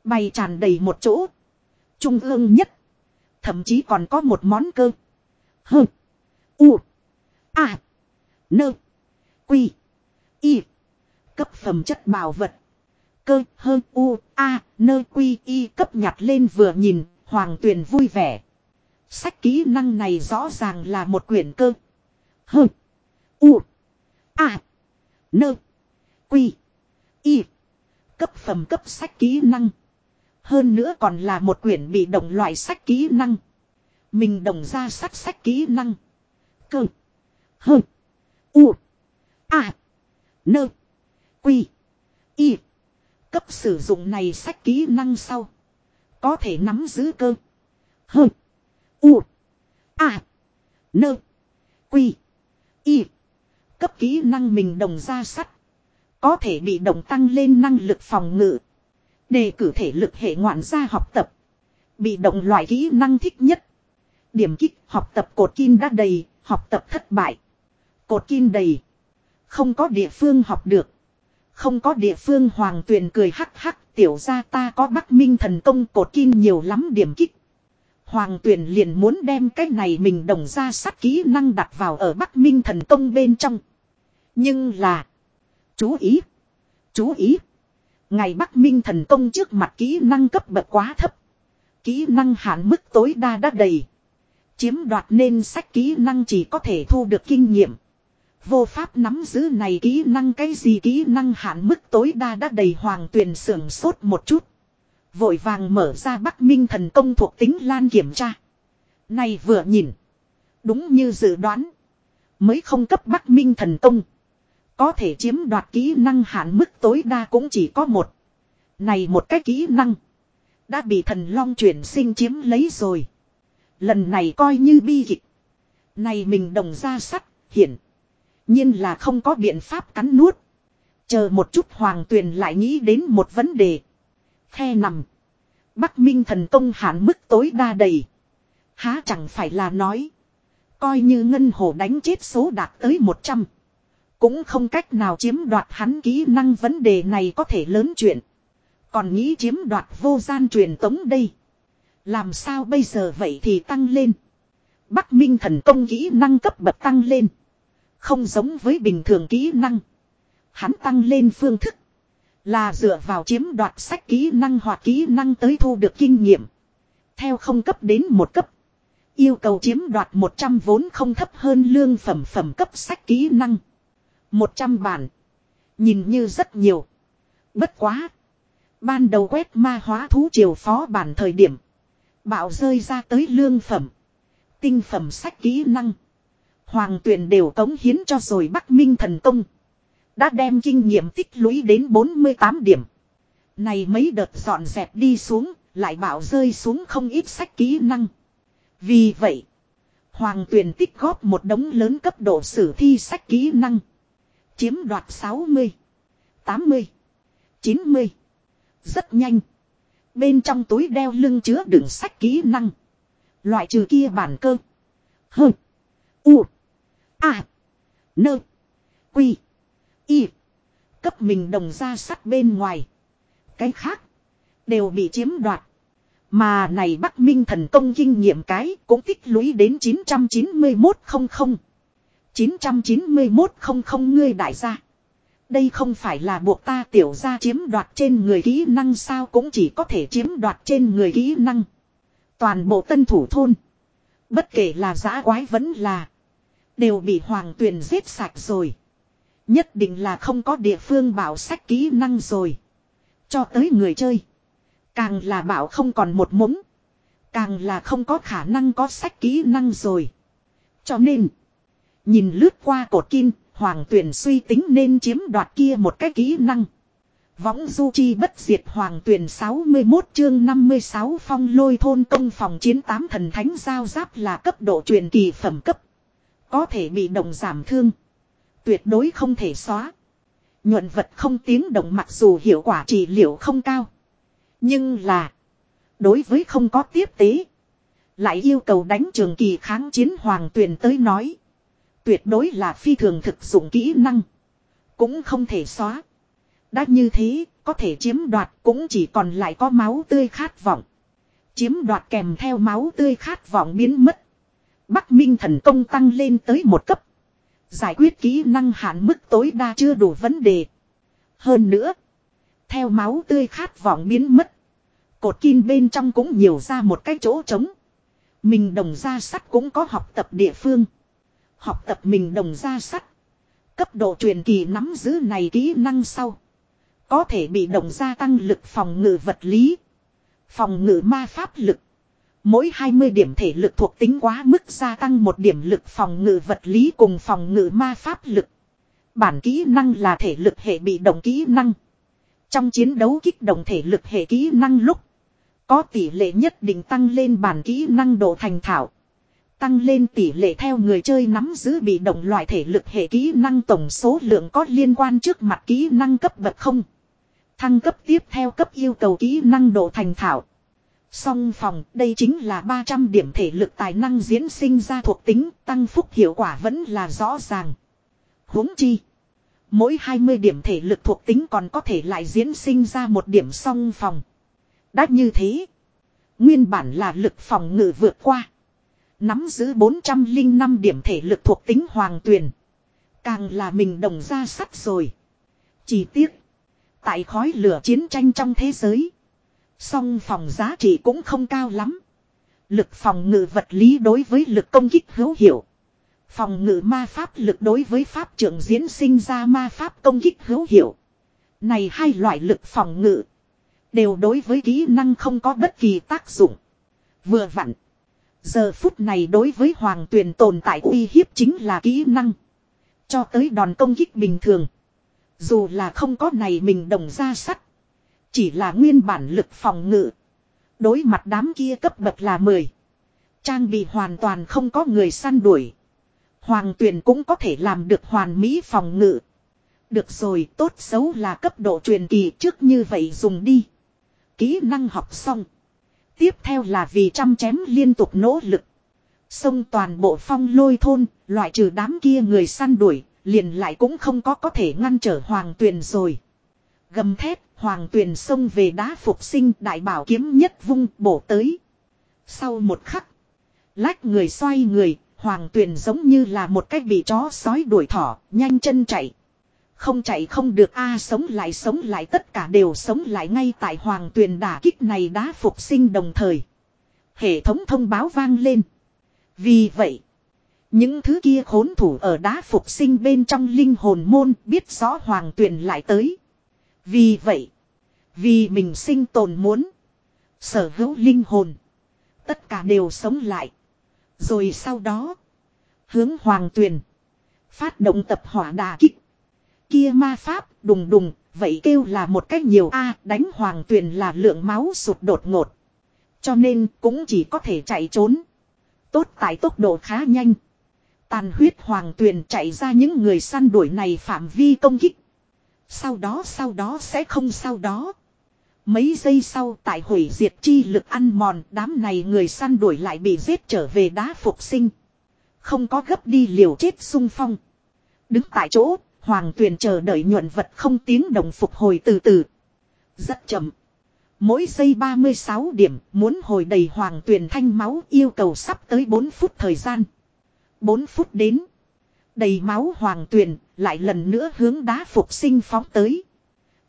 Bày tràn đầy một chỗ. Trung ương nhất. Thậm chí còn có một món cơ. Hơ. U. A. Nơ. Quy. Y. Cấp phẩm chất bảo vật. Cơ hơn U. A. Nơ, quy, y cấp nhặt lên vừa nhìn. Hoàng tuyền vui vẻ. Sách kỹ năng này rõ ràng là một quyển cơ. Hơ. U. A. Nơ. Quy. Y. Cấp phẩm cấp sách kỹ năng. Hơn nữa còn là một quyển bị động loại sách kỹ năng. Mình đồng ra sách sách kỹ năng. Cơ. Hơ. U. A. Nơ. Quy. Y. Cấp sử dụng này sách kỹ năng sau. Có thể nắm giữ cơ. Hơ. U. A. Nơ. Quy. Y. Cấp kỹ năng mình đồng ra sắt. Có thể bị động tăng lên năng lực phòng ngự. Đề cử thể lực hệ ngoạn gia học tập. Bị động loại kỹ năng thích nhất. Điểm kích học tập cột kim đã đầy, học tập thất bại. Cột kim đầy. Không có địa phương học được. Không có địa phương hoàng tuyền cười hắc hắc, tiểu ra ta có bắc minh thần công cột kim nhiều lắm điểm kích. Hoàng tuyền liền muốn đem cái này mình đồng ra sát kỹ năng đặt vào ở bắc minh thần công bên trong. Nhưng là. Chú ý. Chú ý. Ngày Bắc Minh thần công trước mặt kỹ năng cấp bậc quá thấp. Kỹ năng hạn mức tối đa đã đầy. Chiếm đoạt nên sách kỹ năng chỉ có thể thu được kinh nghiệm. Vô pháp nắm giữ này kỹ năng cái gì kỹ năng hạn mức tối đa đã đầy hoàng tuyền sưởng sốt một chút. Vội vàng mở ra Bắc Minh thần công thuộc tính lan kiểm tra. Này vừa nhìn. Đúng như dự đoán. Mới không cấp Bắc Minh thần công. Có thể chiếm đoạt kỹ năng hạn mức tối đa cũng chỉ có một. Này một cái kỹ năng. Đã bị thần long chuyển sinh chiếm lấy rồi. Lần này coi như bi kịch. Này mình đồng ra sắt, hiển nhiên là không có biện pháp cắn nuốt. Chờ một chút hoàng tuyền lại nghĩ đến một vấn đề. Khe nằm. Bắc Minh thần công hạn mức tối đa đầy. Há chẳng phải là nói. Coi như ngân hồ đánh chết số đạt tới 100. Cũng không cách nào chiếm đoạt hắn kỹ năng vấn đề này có thể lớn chuyện. Còn nghĩ chiếm đoạt vô gian truyền tống đây. Làm sao bây giờ vậy thì tăng lên. Bắc Minh thần công kỹ năng cấp bậc tăng lên. Không giống với bình thường kỹ năng. Hắn tăng lên phương thức. Là dựa vào chiếm đoạt sách kỹ năng hoặc kỹ năng tới thu được kinh nghiệm. Theo không cấp đến một cấp. Yêu cầu chiếm đoạt 100 vốn không thấp hơn lương phẩm phẩm cấp sách kỹ năng. 100 bản. Nhìn như rất nhiều. Bất quá. Ban đầu quét ma hóa thú triều phó bản thời điểm. Bạo rơi ra tới lương phẩm. Tinh phẩm sách kỹ năng. Hoàng tuyển đều cống hiến cho rồi Bắc Minh thần công. Đã đem kinh nghiệm tích lũy đến 48 điểm. Này mấy đợt dọn dẹp đi xuống, lại bảo rơi xuống không ít sách kỹ năng. Vì vậy, Hoàng tuyển tích góp một đống lớn cấp độ sử thi sách kỹ năng. Chiếm đoạt 60, 80, 90. Rất nhanh. Bên trong túi đeo lưng chứa đựng sách kỹ năng. Loại trừ kia bản cơ. Hơ. U. A. Nơ. Quy. Y. Cấp mình đồng ra sắt bên ngoài. Cái khác. Đều bị chiếm đoạt. Mà này Bắc Minh thần công kinh nghiệm cái cũng tích lũy đến 991 00. 991 00 ngươi đại gia. Đây không phải là buộc ta tiểu ra chiếm đoạt trên người kỹ năng sao cũng chỉ có thể chiếm đoạt trên người kỹ năng. Toàn bộ tân thủ thôn. Bất kể là giã quái vẫn là. Đều bị hoàng tuyền giết sạch rồi. Nhất định là không có địa phương bảo sách kỹ năng rồi. Cho tới người chơi. Càng là bảo không còn một mống. Càng là không có khả năng có sách kỹ năng rồi. Cho nên. Nhìn lướt qua cột kim. Hoàng tuyển suy tính nên chiếm đoạt kia một cái kỹ năng. Võng du chi bất diệt hoàng tuyển 61 chương 56 phong lôi thôn công phòng chiến tám thần thánh giao giáp là cấp độ truyền kỳ phẩm cấp. Có thể bị động giảm thương. Tuyệt đối không thể xóa. Nhuận vật không tiếng động mặc dù hiệu quả trị liệu không cao. Nhưng là. Đối với không có tiếp tế. Lại yêu cầu đánh trường kỳ kháng chiến hoàng tuyển tới nói. Tuyệt đối là phi thường thực dụng kỹ năng. Cũng không thể xóa. Đã như thế, có thể chiếm đoạt cũng chỉ còn lại có máu tươi khát vọng. Chiếm đoạt kèm theo máu tươi khát vọng biến mất. Bắc Minh thần công tăng lên tới một cấp. Giải quyết kỹ năng hạn mức tối đa chưa đủ vấn đề. Hơn nữa, theo máu tươi khát vọng biến mất. Cột kim bên trong cũng nhiều ra một cái chỗ trống. Mình đồng ra sắt cũng có học tập địa phương. Học tập mình đồng ra sắt. Cấp độ truyền kỳ nắm giữ này kỹ năng sau. Có thể bị động gia tăng lực phòng ngự vật lý. Phòng ngự ma pháp lực. Mỗi 20 điểm thể lực thuộc tính quá mức gia tăng một điểm lực phòng ngự vật lý cùng phòng ngự ma pháp lực. Bản kỹ năng là thể lực hệ bị động kỹ năng. Trong chiến đấu kích động thể lực hệ kỹ năng lúc. Có tỷ lệ nhất định tăng lên bản kỹ năng độ thành thạo. Tăng lên tỷ lệ theo người chơi nắm giữ bị động loại thể lực hệ kỹ năng tổng số lượng có liên quan trước mặt kỹ năng cấp bậc không. Thăng cấp tiếp theo cấp yêu cầu kỹ năng độ thành thạo. Song phòng, đây chính là 300 điểm thể lực tài năng diễn sinh ra thuộc tính, tăng phúc hiệu quả vẫn là rõ ràng. huống chi. Mỗi 20 điểm thể lực thuộc tính còn có thể lại diễn sinh ra một điểm song phòng. Đã như thế. Nguyên bản là lực phòng ngự vượt qua. Nắm giữ 405 điểm thể lực thuộc tính hoàng tuyền. Càng là mình đồng ra sắt rồi. Chỉ tiếc. Tại khói lửa chiến tranh trong thế giới. Song phòng giá trị cũng không cao lắm. Lực phòng ngự vật lý đối với lực công kích hữu hiệu. Phòng ngự ma pháp lực đối với pháp trưởng diễn sinh ra ma pháp công kích hữu hiệu. Này hai loại lực phòng ngự. Đều đối với kỹ năng không có bất kỳ tác dụng. Vừa vặn. Giờ phút này đối với hoàng tuyền tồn tại uy hiếp chính là kỹ năng. Cho tới đòn công kích bình thường. Dù là không có này mình đồng ra sắt. Chỉ là nguyên bản lực phòng ngự. Đối mặt đám kia cấp bậc là 10. Trang bị hoàn toàn không có người săn đuổi. Hoàng tuyển cũng có thể làm được hoàn mỹ phòng ngự. Được rồi, tốt xấu là cấp độ truyền kỳ trước như vậy dùng đi. Kỹ năng học xong. Tiếp theo là vì chăm chém liên tục nỗ lực. Xông toàn bộ phong lôi thôn, loại trừ đám kia người săn đuổi, liền lại cũng không có có thể ngăn trở hoàng tuyền rồi. Gầm thép, hoàng tuyền xông về đá phục sinh đại bảo kiếm nhất vung bổ tới. Sau một khắc, lách người xoay người, hoàng tuyền giống như là một cái bị chó sói đuổi thỏ, nhanh chân chạy. Không chạy không được a sống lại sống lại tất cả đều sống lại ngay tại hoàng tuyền đả kích này đá phục sinh đồng thời. Hệ thống thông báo vang lên. Vì vậy, những thứ kia khốn thủ ở đá phục sinh bên trong linh hồn môn biết rõ hoàng tuyền lại tới. Vì vậy, vì mình sinh tồn muốn, sở hữu linh hồn, tất cả đều sống lại. Rồi sau đó, hướng hoàng tuyền, phát động tập hỏa đà kích. Kia ma pháp, đùng đùng, vậy kêu là một cách nhiều a đánh hoàng tuyền là lượng máu sụt đột ngột. Cho nên cũng chỉ có thể chạy trốn. Tốt tại tốc độ khá nhanh. Tàn huyết hoàng tuyền chạy ra những người săn đuổi này phạm vi công kích. Sau đó sau đó sẽ không sau đó. Mấy giây sau tại hủy diệt chi lực ăn mòn đám này người săn đuổi lại bị giết trở về đá phục sinh. Không có gấp đi liều chết sung phong. Đứng tại chỗ, hoàng tuyền chờ đợi nhuận vật không tiếng đồng phục hồi từ từ. Rất chậm. Mỗi giây 36 điểm muốn hồi đầy hoàng tuyền thanh máu yêu cầu sắp tới 4 phút thời gian. 4 phút đến. Đầy máu hoàng tuyền lại lần nữa hướng đá phục sinh phóng tới.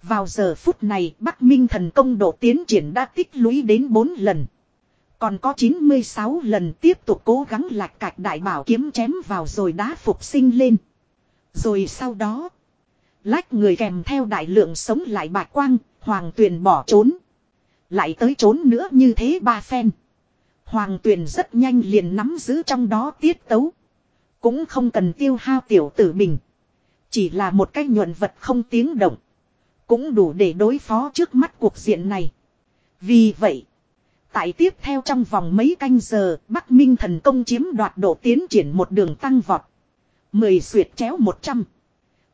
Vào giờ phút này Bắc Minh thần công độ tiến triển đã tích lũy đến 4 lần. Còn có 96 lần tiếp tục cố gắng lạc cạch đại bảo kiếm chém vào rồi đá phục sinh lên. Rồi sau đó. Lách người kèm theo đại lượng sống lại bạc quang, hoàng tuyền bỏ trốn. Lại tới trốn nữa như thế ba phen. Hoàng tuyền rất nhanh liền nắm giữ trong đó tiết tấu. Cũng không cần tiêu hao tiểu tử mình. Chỉ là một cái nhuận vật không tiếng động. Cũng đủ để đối phó trước mắt cuộc diện này. Vì vậy. Tại tiếp theo trong vòng mấy canh giờ, Bắc Minh thần công chiếm đoạt độ tiến triển một đường tăng vọt. 10 suyệt chéo 100.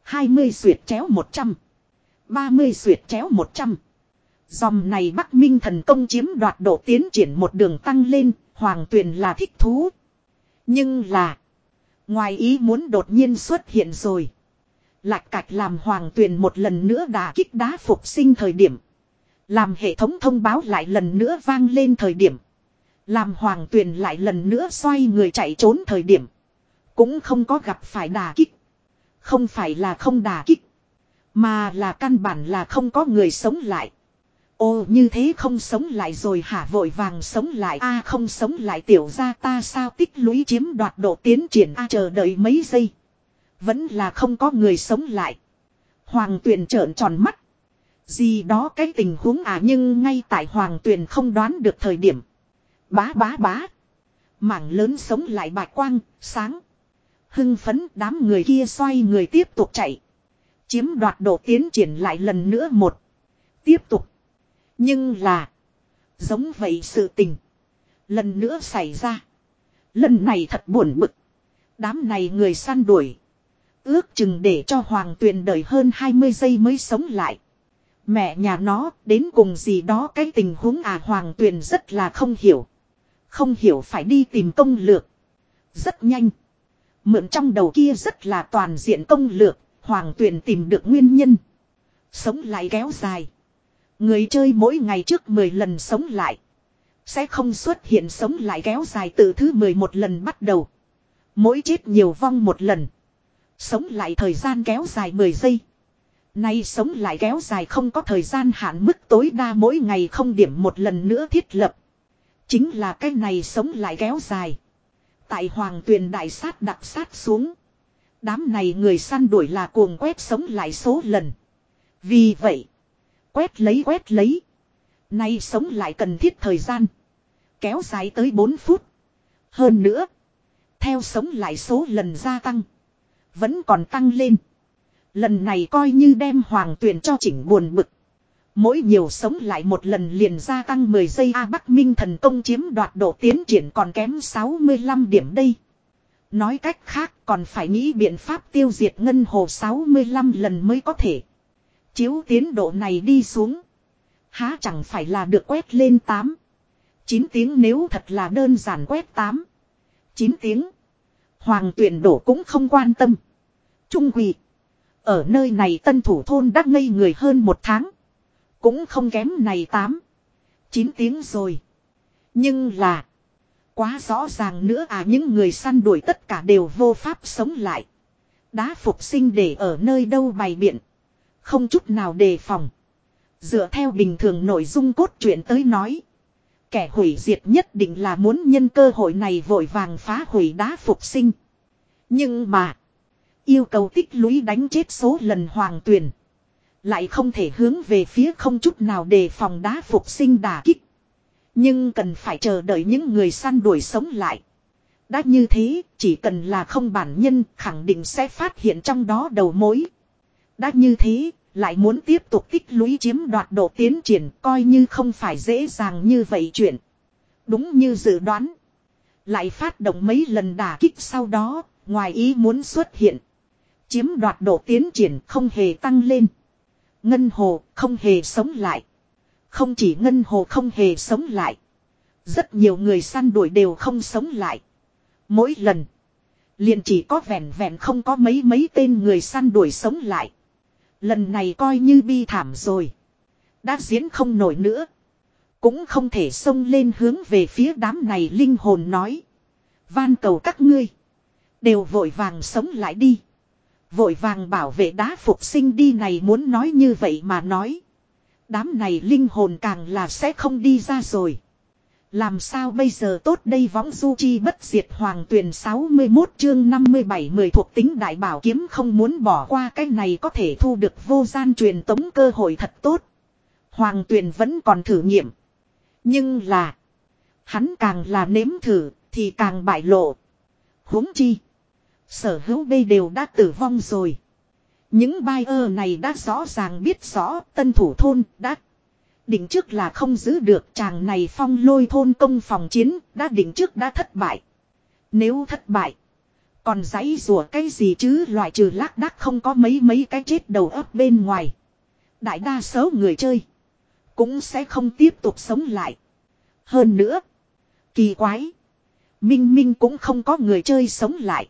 20 suyệt chéo 100. 30 suyệt chéo 100. Dòng này Bắc Minh thần công chiếm đoạt độ tiến triển một đường tăng lên, hoàng tuyền là thích thú. Nhưng là, ngoài ý muốn đột nhiên xuất hiện rồi. Lạc cạch làm hoàng tuyền một lần nữa đà kích đá phục sinh thời điểm. Làm hệ thống thông báo lại lần nữa vang lên thời điểm. Làm hoàng tuyền lại lần nữa xoay người chạy trốn thời điểm. Cũng không có gặp phải đà kích. Không phải là không đà kích. Mà là căn bản là không có người sống lại. Ô, như thế không sống lại rồi hả vội vàng sống lại a, không sống lại, tiểu ra ta sao tích lũy chiếm đoạt độ tiến triển a, chờ đợi mấy giây. Vẫn là không có người sống lại. Hoàng tuyền trợn tròn mắt. Gì đó cái tình huống à nhưng ngay tại hoàng tuyền không đoán được thời điểm. Bá bá bá. Mảng lớn sống lại bạch quang, sáng. Hưng phấn đám người kia xoay người tiếp tục chạy. Chiếm đoạt độ tiến triển lại lần nữa một. Tiếp tục. Nhưng là. Giống vậy sự tình. Lần nữa xảy ra. Lần này thật buồn bực. Đám này người săn đuổi. Ước chừng để cho hoàng tuyền đợi hơn 20 giây mới sống lại. Mẹ nhà nó, đến cùng gì đó cái tình huống à hoàng tuyền rất là không hiểu. Không hiểu phải đi tìm công lược. Rất nhanh. Mượn trong đầu kia rất là toàn diện công lược. Hoàng tuyền tìm được nguyên nhân. Sống lại kéo dài. Người chơi mỗi ngày trước 10 lần sống lại. Sẽ không xuất hiện sống lại kéo dài từ thứ 11 lần bắt đầu. Mỗi chết nhiều vong một lần. Sống lại thời gian kéo dài 10 giây. Nay sống lại kéo dài không có thời gian hạn mức tối đa mỗi ngày không điểm một lần nữa thiết lập. Chính là cái này sống lại kéo dài. Tại hoàng tuyền đại sát đặc sát xuống. Đám này người săn đuổi là cuồng quét sống lại số lần. Vì vậy. Quét lấy quét lấy. Nay sống lại cần thiết thời gian. Kéo dài tới 4 phút. Hơn nữa. Theo sống lại số lần gia tăng. Vẫn còn tăng lên. Lần này coi như đem hoàng tuyển cho chỉnh buồn bực. Mỗi nhiều sống lại một lần liền gia tăng 10 giây A Bắc Minh thần công chiếm đoạt độ tiến triển còn kém 65 điểm đây. Nói cách khác còn phải nghĩ biện pháp tiêu diệt ngân hồ 65 lần mới có thể. Chiếu tiến độ này đi xuống. Há chẳng phải là được quét lên 8. 9 tiếng nếu thật là đơn giản quét 8. 9 tiếng. Hoàng tuyển đổ cũng không quan tâm. Trung quỷ. Ở nơi này tân thủ thôn đã ngây người hơn một tháng. Cũng không kém này 8. 9 tiếng rồi. Nhưng là. Quá rõ ràng nữa à những người săn đuổi tất cả đều vô pháp sống lại. Đá phục sinh để ở nơi đâu bày biện. Không chút nào đề phòng. Dựa theo bình thường nội dung cốt truyện tới nói. Kẻ hủy diệt nhất định là muốn nhân cơ hội này vội vàng phá hủy đá phục sinh. Nhưng mà. Yêu cầu tích lũy đánh chết số lần hoàng tuyển. Lại không thể hướng về phía không chút nào đề phòng đá phục sinh đà kích. Nhưng cần phải chờ đợi những người săn đuổi sống lại. Đã như thế, chỉ cần là không bản nhân, khẳng định sẽ phát hiện trong đó đầu mối. Đã như thế, lại muốn tiếp tục tích lũy chiếm đoạt độ tiến triển coi như không phải dễ dàng như vậy chuyện. Đúng như dự đoán. Lại phát động mấy lần đả kích sau đó, ngoài ý muốn xuất hiện. Chiếm đoạt độ tiến triển không hề tăng lên. Ngân hồ không hề sống lại. Không chỉ ngân hồ không hề sống lại. Rất nhiều người săn đuổi đều không sống lại. Mỗi lần. Liền chỉ có vẹn vẹn không có mấy mấy tên người săn đuổi sống lại. Lần này coi như bi thảm rồi. Đã diễn không nổi nữa. Cũng không thể xông lên hướng về phía đám này linh hồn nói. Van cầu các ngươi. Đều vội vàng sống lại đi. Vội vàng bảo vệ đá phục sinh đi này muốn nói như vậy mà nói. Đám này linh hồn càng là sẽ không đi ra rồi. Làm sao bây giờ tốt đây võng du chi bất diệt hoàng tuyển 61 chương 57 mười thuộc tính đại bảo kiếm không muốn bỏ qua cái này có thể thu được vô gian truyền tống cơ hội thật tốt. Hoàng tuyển vẫn còn thử nghiệm. Nhưng là. Hắn càng là nếm thử thì càng bại lộ. huống chi. Sở hữu bê đều đã tử vong rồi. Những buyer này đã rõ ràng biết rõ tân thủ thôn đã Định trước là không giữ được, chàng này phong lôi thôn công phòng chiến, đã định trước đã thất bại. Nếu thất bại. Còn giấy rùa cái gì chứ, loại trừ lác đác không có mấy mấy cái chết đầu ấp bên ngoài. Đại đa số người chơi. Cũng sẽ không tiếp tục sống lại. Hơn nữa. Kỳ quái. Minh Minh cũng không có người chơi sống lại.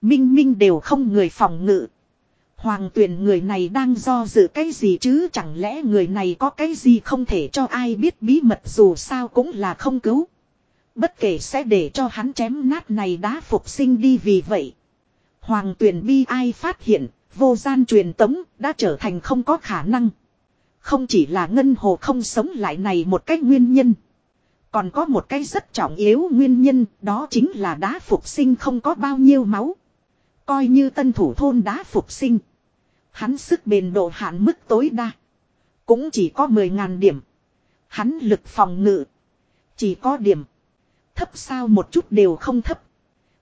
Minh Minh đều không người phòng ngự. Hoàng tuyển người này đang do dự cái gì chứ chẳng lẽ người này có cái gì không thể cho ai biết bí mật dù sao cũng là không cứu. Bất kể sẽ để cho hắn chém nát này đá phục sinh đi vì vậy. Hoàng tuyển bi ai phát hiện, vô gian truyền tống đã trở thành không có khả năng. Không chỉ là ngân hồ không sống lại này một cách nguyên nhân. Còn có một cái rất trọng yếu nguyên nhân đó chính là đá phục sinh không có bao nhiêu máu. Coi như tân thủ thôn đá phục sinh. Hắn sức bền độ hạn mức tối đa. Cũng chỉ có 10.000 điểm. Hắn lực phòng ngự. Chỉ có điểm. Thấp sao một chút đều không thấp.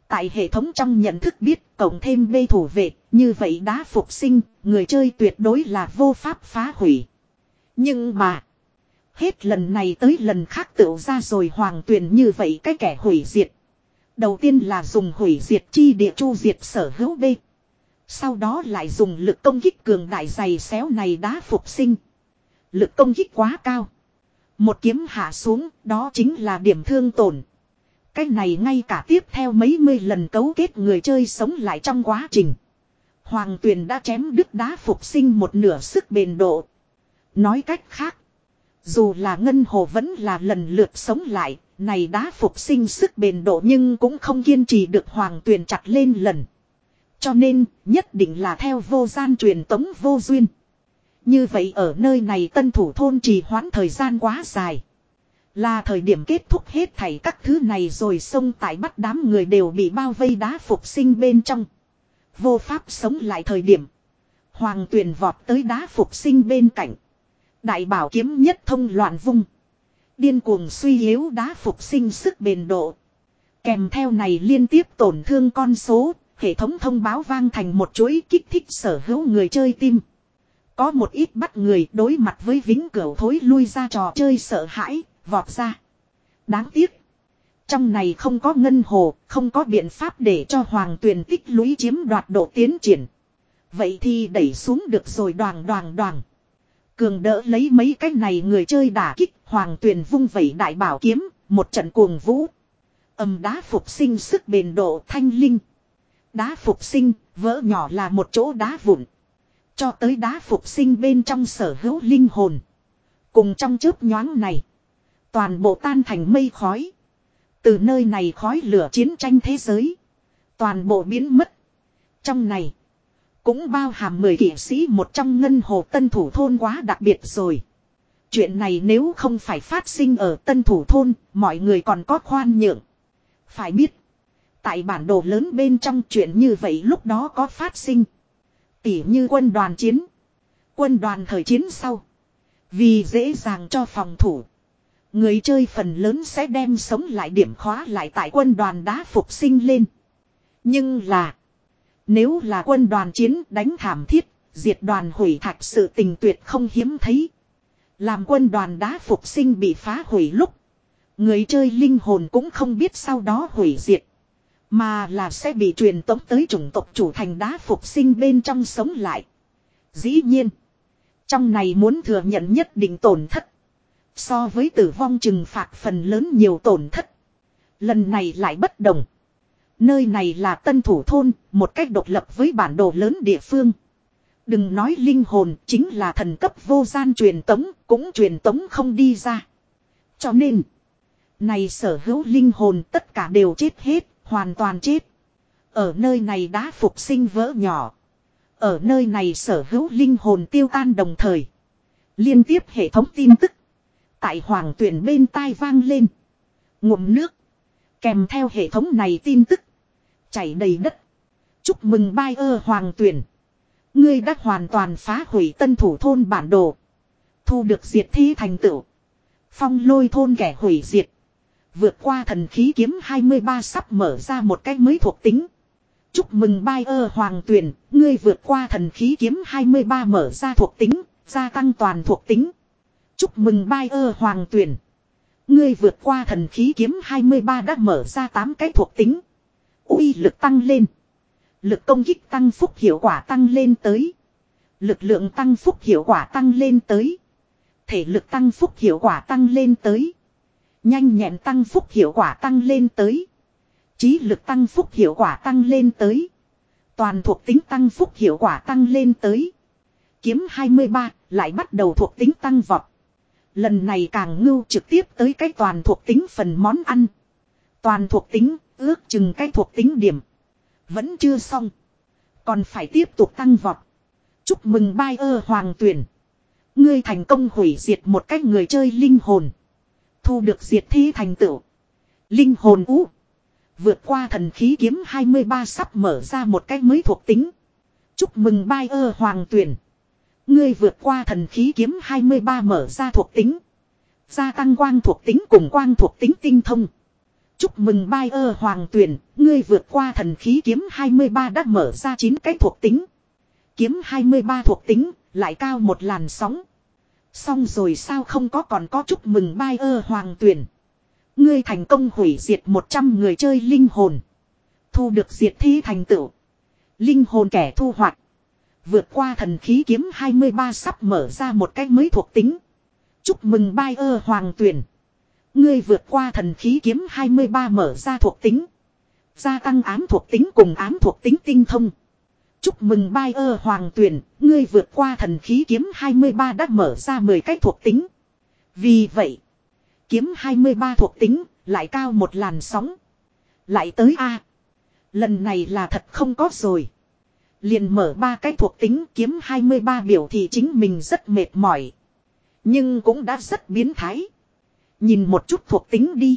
Tại hệ thống trong nhận thức biết cộng thêm bê thủ vệ. Như vậy đá phục sinh. Người chơi tuyệt đối là vô pháp phá hủy. Nhưng mà. Hết lần này tới lần khác tựu ra rồi hoàng tuyền như vậy cái kẻ hủy diệt. Đầu tiên là dùng hủy diệt chi địa chu diệt sở hữu bê sau đó lại dùng lực công kích cường đại dày xéo này đá phục sinh. Lực công kích quá cao. Một kiếm hạ xuống, đó chính là điểm thương tổn. Cái này ngay cả tiếp theo mấy mươi lần cấu kết người chơi sống lại trong quá trình. Hoàng tuyền đã chém đứt đá phục sinh một nửa sức bền độ. Nói cách khác. Dù là ngân hồ vẫn là lần lượt sống lại, này đá phục sinh sức bền độ nhưng cũng không kiên trì được hoàng tuyền chặt lên lần. Cho nên, nhất định là theo vô gian truyền tống vô duyên. Như vậy ở nơi này tân thủ thôn trì hoãn thời gian quá dài. Là thời điểm kết thúc hết thảy các thứ này rồi xông tại bắt đám người đều bị bao vây đá phục sinh bên trong. Vô pháp sống lại thời điểm. Hoàng tuyền vọt tới đá phục sinh bên cạnh. Đại bảo kiếm nhất thông loạn vung. Điên cuồng suy yếu đá phục sinh sức bền độ. Kèm theo này liên tiếp tổn thương con số, hệ thống thông báo vang thành một chuỗi kích thích sở hữu người chơi tim. Có một ít bắt người đối mặt với vĩnh cửu thối lui ra trò chơi sợ hãi, vọt ra. Đáng tiếc. Trong này không có ngân hồ, không có biện pháp để cho hoàng tuyền tích lũy chiếm đoạt độ tiến triển. Vậy thì đẩy xuống được rồi đoàn đoàn đoàn. Cường đỡ lấy mấy cái này người chơi đả kích hoàng tuyền vung vẩy đại bảo kiếm, một trận cuồng vũ. Âm đá phục sinh sức bền độ thanh linh. Đá phục sinh, vỡ nhỏ là một chỗ đá vụn. Cho tới đá phục sinh bên trong sở hữu linh hồn. Cùng trong chớp nhoáng này. Toàn bộ tan thành mây khói. Từ nơi này khói lửa chiến tranh thế giới. Toàn bộ biến mất. Trong này. Cũng bao hàm mười kỷ sĩ một trong ngân hồ tân thủ thôn quá đặc biệt rồi. Chuyện này nếu không phải phát sinh ở tân thủ thôn, mọi người còn có khoan nhượng. Phải biết, tại bản đồ lớn bên trong chuyện như vậy lúc đó có phát sinh. Tỉ như quân đoàn chiến. Quân đoàn thời chiến sau. Vì dễ dàng cho phòng thủ. Người chơi phần lớn sẽ đem sống lại điểm khóa lại tại quân đoàn đá phục sinh lên. Nhưng là. Nếu là quân đoàn chiến đánh thảm thiết, diệt đoàn hủy thạch sự tình tuyệt không hiếm thấy. Làm quân đoàn đá phục sinh bị phá hủy lúc. Người chơi linh hồn cũng không biết sau đó hủy diệt. Mà là sẽ bị truyền tống tới chủng tộc chủ thành đá phục sinh bên trong sống lại. Dĩ nhiên. Trong này muốn thừa nhận nhất định tổn thất. So với tử vong trừng phạt phần lớn nhiều tổn thất. Lần này lại bất đồng. Nơi này là tân thủ thôn, một cách độc lập với bản đồ lớn địa phương. Đừng nói linh hồn chính là thần cấp vô gian truyền tống, cũng truyền tống không đi ra. Cho nên, này sở hữu linh hồn tất cả đều chết hết, hoàn toàn chết. Ở nơi này đã phục sinh vỡ nhỏ. Ở nơi này sở hữu linh hồn tiêu tan đồng thời. Liên tiếp hệ thống tin tức. Tại hoàng tuyển bên tai vang lên. Ngụm nước. Kèm theo hệ thống này tin tức. Chảy đầy đất. Chúc mừng bai ơ hoàng tuyển. Ngươi đã hoàn toàn phá hủy tân thủ thôn bản đồ. Thu được diệt thi thành tựu. Phong lôi thôn kẻ hủy diệt. Vượt qua thần khí kiếm 23 sắp mở ra một cách mới thuộc tính. Chúc mừng bai ơ hoàng tuyển, ngươi vượt qua thần khí kiếm 23 mở ra thuộc tính, gia tăng toàn thuộc tính. Chúc mừng bai ơ hoàng tuyển. Ngươi vượt qua thần khí kiếm 23 đã mở ra 8 cái thuộc tính. uy lực tăng lên. Lực công kích tăng phúc hiệu quả tăng lên tới. Lực lượng tăng phúc hiệu quả tăng lên tới. Thể lực tăng phúc hiệu quả tăng lên tới. Nhanh nhẹn tăng phúc hiệu quả tăng lên tới. Trí lực tăng phúc hiệu quả tăng lên tới. Toàn thuộc tính tăng phúc hiệu quả tăng lên tới. Kiếm 23 lại bắt đầu thuộc tính tăng vọt. Lần này càng ngưu trực tiếp tới cái toàn thuộc tính phần món ăn. Toàn thuộc tính, ước chừng cái thuộc tính điểm. Vẫn chưa xong. Còn phải tiếp tục tăng vọt. Chúc mừng bai ơ hoàng tuyển. Ngươi thành công hủy diệt một cách người chơi linh hồn. Thu được diệt thi thành tựu. Linh hồn ú. Vượt qua thần khí kiếm 23 sắp mở ra một cách mới thuộc tính. Chúc mừng bai ơ hoàng tuyển. Ngươi vượt qua thần khí kiếm 23 mở ra thuộc tính. Gia tăng quang thuộc tính cùng quang thuộc tính tinh thông. Chúc mừng bai ơ hoàng tuyển, ngươi vượt qua thần khí kiếm 23 đã mở ra 9 cái thuộc tính. Kiếm 23 thuộc tính, lại cao một làn sóng. Xong rồi sao không có còn có chúc mừng bai ơ hoàng tuyển. Ngươi thành công hủy diệt 100 người chơi linh hồn. Thu được diệt thi thành tựu. Linh hồn kẻ thu hoạch. Vượt qua thần khí kiếm 23 sắp mở ra một cách mới thuộc tính. Chúc mừng bai ơ hoàng tuyển. Ngươi vượt qua thần khí kiếm 23 mở ra thuộc tính. Gia tăng ám thuộc tính cùng ám thuộc tính tinh thông. Chúc mừng bai ơ hoàng tuyển, ngươi vượt qua thần khí kiếm 23 đã mở ra 10 cái thuộc tính. Vì vậy, kiếm 23 thuộc tính, lại cao một làn sóng. Lại tới A. Lần này là thật không có rồi. Liền mở ba cái thuộc tính kiếm 23 biểu thì chính mình rất mệt mỏi. Nhưng cũng đã rất biến thái. Nhìn một chút thuộc tính đi.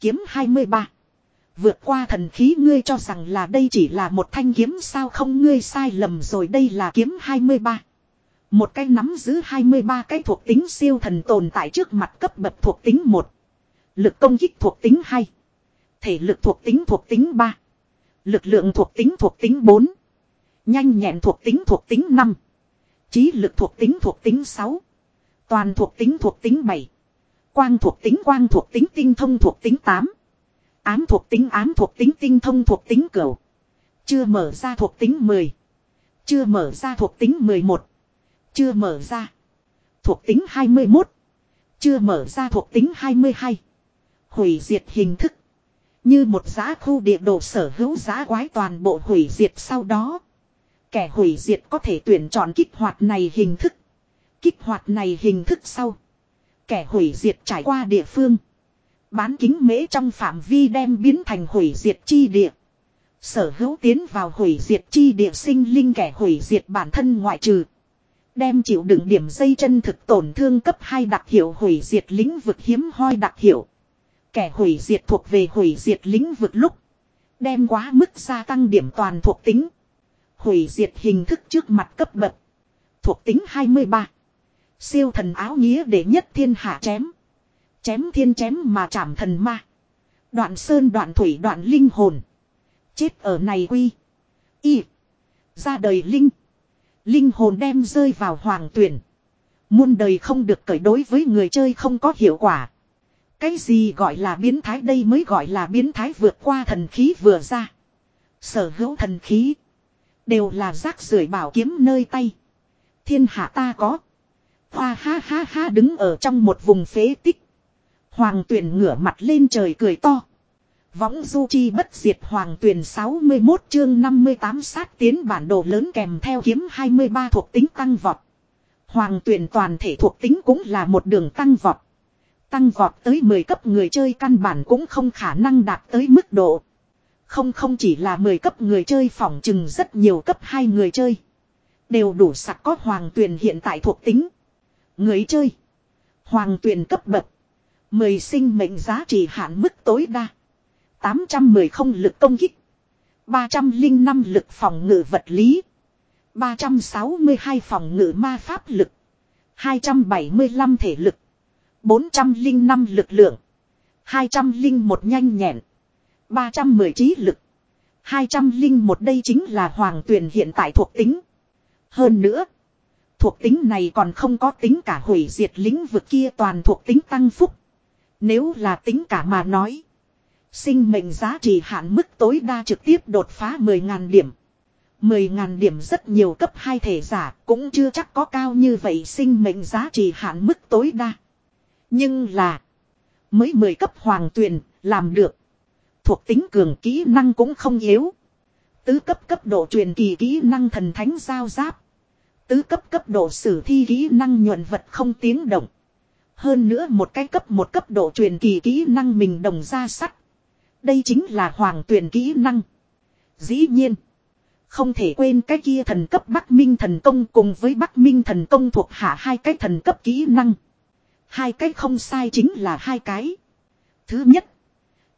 Kiếm 23. Vượt qua thần khí ngươi cho rằng là đây chỉ là một thanh kiếm sao không ngươi sai lầm rồi đây là kiếm 23. Một cái nắm giữ 23 cái thuộc tính siêu thần tồn tại trước mặt cấp bậc thuộc tính 1. Lực công kích thuộc tính 2. Thể lực thuộc tính thuộc tính 3. Lực lượng thuộc tính thuộc tính 4. Nhanh nhẹn thuộc tính thuộc tính 5. Trí lực thuộc tính thuộc tính 6. Toàn thuộc tính thuộc tính 7. Quang thuộc tính quang thuộc tính tinh thông thuộc tính 8. Ám thuộc tính ám thuộc tính tinh thông thuộc tính cửu. Chưa mở ra thuộc tính 10. Chưa mở ra thuộc tính 11. Chưa mở ra. Thuộc tính 21. Chưa mở ra thuộc tính 22. Hủy diệt hình thức. Như một giá khu địa đồ sở hữu giá quái toàn bộ hủy diệt sau đó. Kẻ hủy diệt có thể tuyển chọn kích hoạt này hình thức. Kích hoạt này hình thức sau. Kẻ hủy diệt trải qua địa phương. Bán kính mễ trong phạm vi đem biến thành hủy diệt chi địa. Sở hữu tiến vào hủy diệt chi địa sinh linh kẻ hủy diệt bản thân ngoại trừ. Đem chịu đựng điểm dây chân thực tổn thương cấp 2 đặc hiệu hủy diệt lĩnh vực hiếm hoi đặc hiệu. Kẻ hủy diệt thuộc về hủy diệt lĩnh vực lúc. Đem quá mức gia tăng điểm toàn thuộc tính. Hủy diệt hình thức trước mặt cấp bậc. Thuộc tính 23. Siêu thần áo nghĩa để nhất thiên hạ chém. Chém thiên chém mà chạm thần ma. Đoạn sơn, đoạn thủy, đoạn linh hồn. Chết ở này quy. Y. Ra đời linh. Linh hồn đem rơi vào hoàng tuyển. Muôn đời không được cởi đối với người chơi không có hiệu quả. Cái gì gọi là biến thái đây mới gọi là biến thái vượt qua thần khí vừa ra. Sở hữu thần khí. Đều là rác rưởi bảo kiếm nơi tay. Thiên hạ ta có. Hoa ha ha ha đứng ở trong một vùng phế tích. Hoàng tuyển ngửa mặt lên trời cười to. Võng du chi bất diệt hoàng tuyển 61 chương 58 sát tiến bản đồ lớn kèm theo kiếm 23 thuộc tính tăng vọt. Hoàng tuyển toàn thể thuộc tính cũng là một đường tăng vọt. Tăng vọt tới 10 cấp người chơi căn bản cũng không khả năng đạt tới mức độ. Không không chỉ là 10 cấp người chơi phỏng chừng rất nhiều cấp hai người chơi. Đều đủ sặc có hoàng tuyển hiện tại thuộc tính. Người chơi. Hoàng tuyển cấp bậc. Mười sinh mệnh giá trị hạn mức tối đa. 810 không lực công kích. 305 lực phòng ngự vật lý. 362 phòng ngự ma pháp lực. 275 thể lực. 405 lực lượng. 201 nhanh nhẹn. 310 trí lực. 201 đây chính là hoàng tuyển hiện tại thuộc tính. Hơn nữa. Thuộc tính này còn không có tính cả hủy diệt lĩnh vực kia toàn thuộc tính tăng phúc. Nếu là tính cả mà nói. Sinh mệnh giá trị hạn mức tối đa trực tiếp đột phá 10.000 điểm. 10.000 điểm rất nhiều cấp hai thể giả cũng chưa chắc có cao như vậy sinh mệnh giá trị hạn mức tối đa. Nhưng là. Mới 10 cấp hoàng tuyền làm được. Thuộc tính cường kỹ năng cũng không yếu. Tứ cấp cấp độ truyền kỳ kỹ năng thần thánh giao giáp. Tứ cấp cấp độ sử thi kỹ năng nhuận vật không tiếng động. Hơn nữa một cái cấp một cấp độ truyền kỳ kỹ năng mình đồng ra sắt. Đây chính là hoàng tuyển kỹ năng. Dĩ nhiên. Không thể quên cái kia thần cấp Bắc Minh thần công cùng với Bắc Minh thần công thuộc hạ hai cái thần cấp kỹ năng. Hai cái không sai chính là hai cái. Thứ nhất.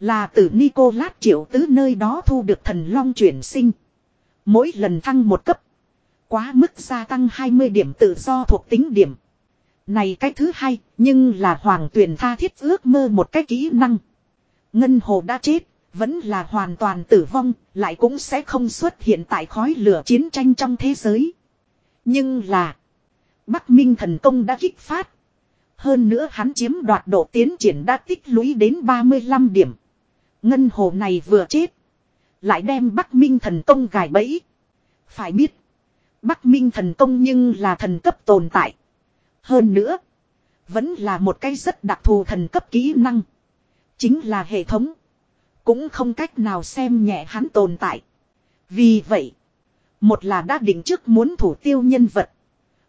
Là từ Nicolas triệu tứ nơi đó thu được thần long chuyển sinh. Mỗi lần thăng một cấp. Quá mức gia tăng 20 điểm tự do thuộc tính điểm. Này cái thứ hai, nhưng là hoàng tuyển tha thiết ước mơ một cái kỹ năng. Ngân hồ đã chết, vẫn là hoàn toàn tử vong, lại cũng sẽ không xuất hiện tại khói lửa chiến tranh trong thế giới. Nhưng là, Bắc Minh thần công đã kích phát. Hơn nữa hắn chiếm đoạt độ tiến triển đã tích lũy đến 35 điểm. Ngân hồ này vừa chết. Lại đem Bắc Minh thần công gài bẫy. Phải biết. Bắc Minh thần công nhưng là thần cấp tồn tại. Hơn nữa. Vẫn là một cái rất đặc thù thần cấp kỹ năng. Chính là hệ thống. Cũng không cách nào xem nhẹ hắn tồn tại. Vì vậy. Một là đã định trước muốn thủ tiêu nhân vật.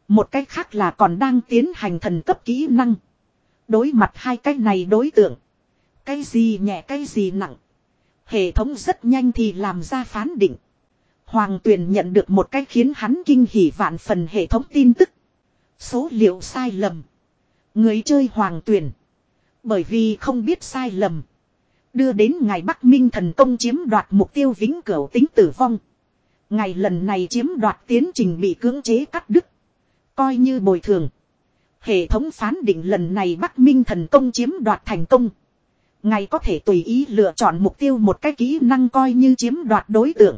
Một cách khác là còn đang tiến hành thần cấp kỹ năng. Đối mặt hai cái này đối tượng. Cái gì nhẹ cái gì nặng. Hệ thống rất nhanh thì làm ra phán định. Hoàng tuyền nhận được một cái khiến hắn kinh hỉ vạn phần hệ thống tin tức. Số liệu sai lầm. Người chơi hoàng tuyền Bởi vì không biết sai lầm. Đưa đến ngày Bắc Minh thần công chiếm đoạt mục tiêu vĩnh cửu tính tử vong. Ngày lần này chiếm đoạt tiến trình bị cưỡng chế cắt đứt. Coi như bồi thường. Hệ thống phán định lần này Bắc Minh thần công chiếm đoạt thành công. Ngày có thể tùy ý lựa chọn mục tiêu một cái kỹ năng coi như chiếm đoạt đối tượng.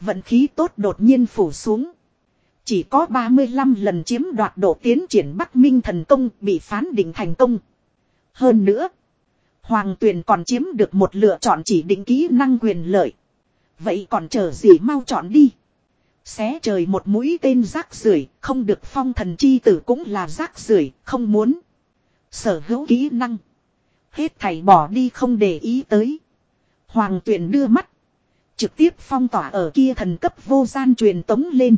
Vận khí tốt đột nhiên phủ xuống. Chỉ có 35 lần chiếm đoạt độ tiến triển Bắc Minh thần công bị phán định thành công. Hơn nữa, Hoàng Tuyền còn chiếm được một lựa chọn chỉ định kỹ năng quyền lợi. Vậy còn chờ gì mau chọn đi. Xé trời một mũi tên rác rưởi không được phong thần chi tử cũng là rác rưởi không muốn. Sở hữu kỹ năng. Hết thầy bỏ đi không để ý tới. Hoàng Tuyền đưa mắt. Trực tiếp phong tỏa ở kia thần cấp vô gian truyền tống lên.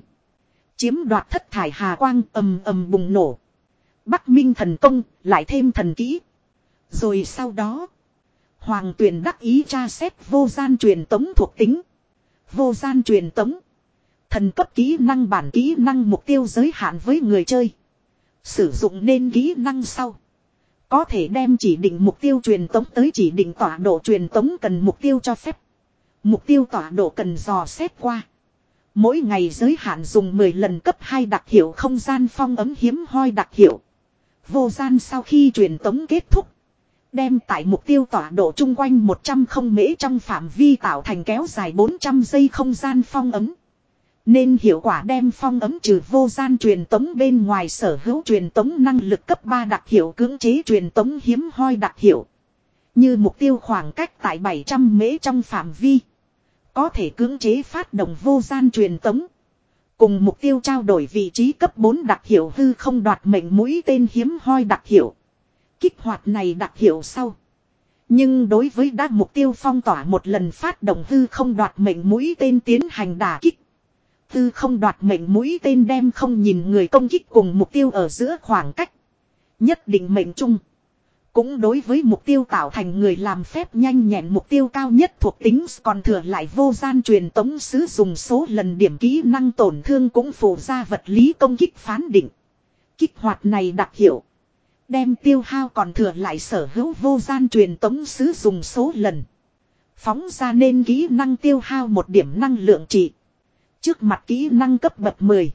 Chiếm đoạt thất thải hà quang ầm ầm bùng nổ. Bắc Minh thần công, lại thêm thần kỹ. Rồi sau đó, Hoàng Tuyền đắc ý tra xét vô gian truyền tống thuộc tính. Vô gian truyền tống. Thần cấp kỹ năng bản kỹ năng mục tiêu giới hạn với người chơi. Sử dụng nên kỹ năng sau. Có thể đem chỉ định mục tiêu truyền tống tới chỉ định tọa độ truyền tống cần mục tiêu cho phép. Mục tiêu tọa độ cần dò xét qua. Mỗi ngày giới hạn dùng 10 lần cấp 2 đặc hiệu không gian phong ấm hiếm hoi đặc hiệu. Vô gian sau khi truyền tống kết thúc. Đem tại mục tiêu tọa độ chung quanh 100 không mễ trong phạm vi tạo thành kéo dài 400 giây không gian phong ấm. Nên hiệu quả đem phong ấm trừ vô gian truyền tống bên ngoài sở hữu truyền tống năng lực cấp 3 đặc hiệu cưỡng chế truyền tống hiếm hoi đặc hiệu. Như mục tiêu khoảng cách tại 700 mễ trong phạm vi. Có thể cưỡng chế phát động vô gian truyền tống. Cùng mục tiêu trao đổi vị trí cấp 4 đặc hiệu hư không đoạt mệnh mũi tên hiếm hoi đặc hiệu. Kích hoạt này đặc hiệu sau. Nhưng đối với đa mục tiêu phong tỏa một lần phát động hư không đoạt mệnh mũi tên tiến hành đả kích. Hư không đoạt mệnh mũi tên đem không nhìn người công kích cùng mục tiêu ở giữa khoảng cách. Nhất định mệnh chung. Cũng đối với mục tiêu tạo thành người làm phép nhanh nhẹn mục tiêu cao nhất thuộc tính còn thừa lại vô gian truyền tống sử dụng số lần điểm kỹ năng tổn thương cũng phổ ra vật lý công kích phán định. Kích hoạt này đặc hiệu. Đem tiêu hao còn thừa lại sở hữu vô gian truyền tống sứ dùng số lần. Phóng ra nên kỹ năng tiêu hao một điểm năng lượng trị. Trước mặt kỹ năng cấp bậc 10.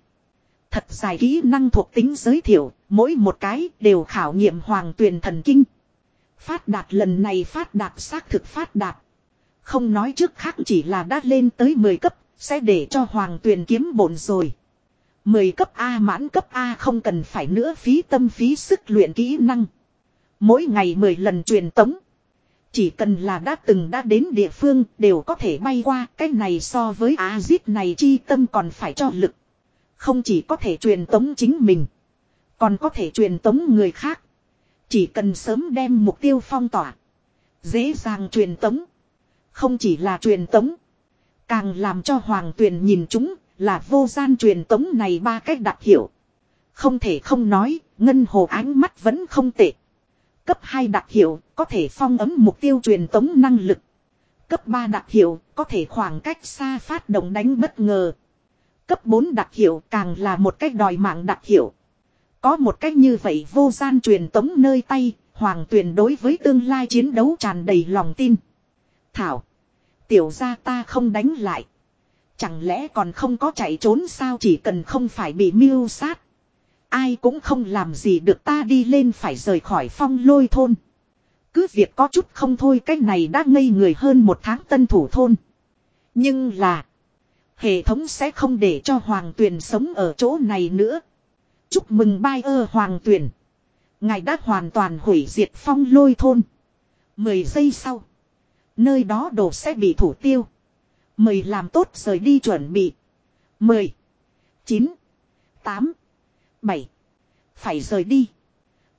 Thật dài kỹ năng thuộc tính giới thiệu, mỗi một cái đều khảo nghiệm hoàng tuyền thần kinh. Phát đạt lần này phát đạt xác thực phát đạt. Không nói trước khác chỉ là đã lên tới 10 cấp, sẽ để cho hoàng tuyền kiếm bổn rồi. 10 cấp A mãn cấp A không cần phải nữa phí tâm phí sức luyện kỹ năng. Mỗi ngày 10 lần truyền tống. Chỉ cần là đã từng đã đến địa phương đều có thể bay qua cái này so với a giết này chi tâm còn phải cho lực. Không chỉ có thể truyền tống chính mình. Còn có thể truyền tống người khác. Chỉ cần sớm đem mục tiêu phong tỏa. Dễ dàng truyền tống. Không chỉ là truyền tống. Càng làm cho hoàng tuyền nhìn chúng là vô gian truyền tống này ba cách đặc hiệu. Không thể không nói, ngân hồ ánh mắt vẫn không tệ. Cấp 2 đặc hiệu, có thể phong ấm mục tiêu truyền tống năng lực. Cấp 3 đặc hiệu, có thể khoảng cách xa phát động đánh bất ngờ. Cấp 4 đặc hiệu càng là một cách đòi mạng đặc hiệu. Có một cách như vậy vô gian truyền tống nơi tay, hoàng tuyển đối với tương lai chiến đấu tràn đầy lòng tin. Thảo. Tiểu gia ta không đánh lại. Chẳng lẽ còn không có chạy trốn sao chỉ cần không phải bị mưu sát. Ai cũng không làm gì được ta đi lên phải rời khỏi phong lôi thôn. Cứ việc có chút không thôi cái này đã ngây người hơn một tháng tân thủ thôn. Nhưng là. Hệ thống sẽ không để cho hoàng tuyền sống ở chỗ này nữa. Chúc mừng bai ơ hoàng tuyền. Ngài đã hoàn toàn hủy diệt phong lôi thôn. Mười giây sau. Nơi đó đồ sẽ bị thủ tiêu. Mời làm tốt rời đi chuẩn bị. Mười. Chín. Tám. Bảy. Phải rời đi.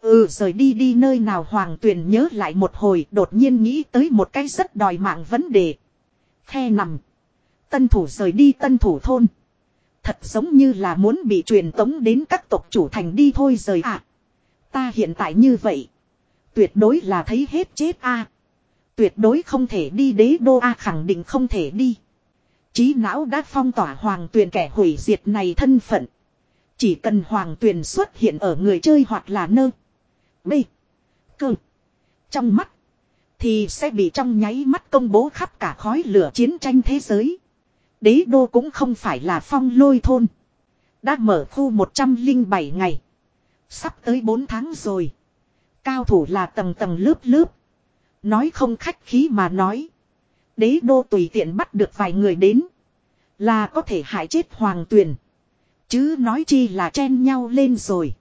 Ừ rời đi đi nơi nào hoàng tuyền nhớ lại một hồi, đột nhiên nghĩ tới một cái rất đòi mạng vấn đề. Khe nằm. Tân thủ rời đi tân thủ thôn. Thật giống như là muốn bị truyền tống đến các tộc chủ thành đi thôi rời ạ. À. Ta hiện tại như vậy. Tuyệt đối là thấy hết chết a Tuyệt đối không thể đi đế đô a, khẳng định không thể đi. Trí não đã phong tỏa hoàng tuyền kẻ hủy diệt này thân phận. Chỉ cần hoàng tuyền xuất hiện ở người chơi hoặc là nơ. B. Cơ. Trong mắt. Thì sẽ bị trong nháy mắt công bố khắp cả khói lửa chiến tranh thế giới. Đế đô cũng không phải là phong lôi thôn. Đã mở khu 107 ngày. Sắp tới 4 tháng rồi. Cao thủ là tầng tầng lớp lớp. Nói không khách khí mà nói. Đế đô tùy tiện bắt được vài người đến. Là có thể hại chết hoàng tuyền. Chứ nói chi là chen nhau lên rồi.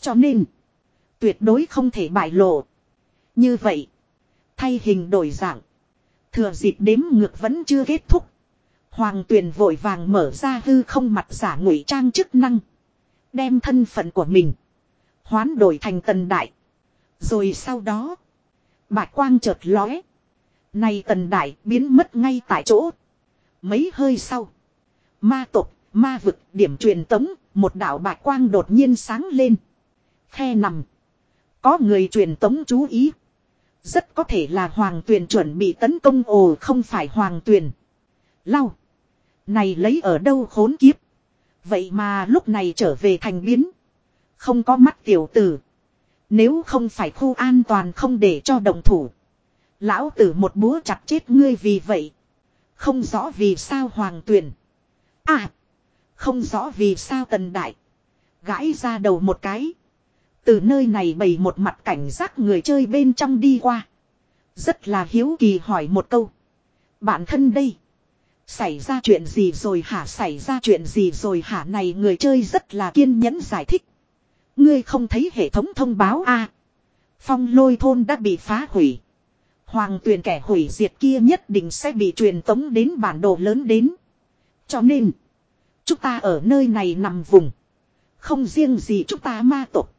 Cho nên. Tuyệt đối không thể bại lộ. Như vậy. Thay hình đổi dạng. Thừa dịp đếm ngược vẫn chưa kết thúc. Hoàng tuyền vội vàng mở ra hư không mặt giả ngụy trang chức năng. Đem thân phận của mình. Hoán đổi thành tần đại. Rồi sau đó. Bạch quang chợt lóe. Này tần đại biến mất ngay tại chỗ. Mấy hơi sau. Ma tộc, ma vực, điểm truyền tống, một đạo bạch quang đột nhiên sáng lên. Khe nằm. Có người truyền tống chú ý. Rất có thể là hoàng tuyền chuẩn bị tấn công ồ không phải hoàng tuyền. Lau. Này lấy ở đâu khốn kiếp. Vậy mà lúc này trở về thành biến. Không có mắt tiểu tử. Nếu không phải khu an toàn không để cho đồng thủ. Lão tử một búa chặt chết ngươi vì vậy. Không rõ vì sao hoàng tuyển. À. Không rõ vì sao tần đại. Gãi ra đầu một cái. Từ nơi này bày một mặt cảnh giác người chơi bên trong đi qua. Rất là hiếu kỳ hỏi một câu. Bạn thân đây. Xảy ra chuyện gì rồi hả xảy ra chuyện gì rồi hả này người chơi rất là kiên nhẫn giải thích. Ngươi không thấy hệ thống thông báo a Phong lôi thôn đã bị phá hủy. Hoàng tuyền kẻ hủy diệt kia nhất định sẽ bị truyền tống đến bản đồ lớn đến. Cho nên, chúng ta ở nơi này nằm vùng. Không riêng gì chúng ta ma tộc,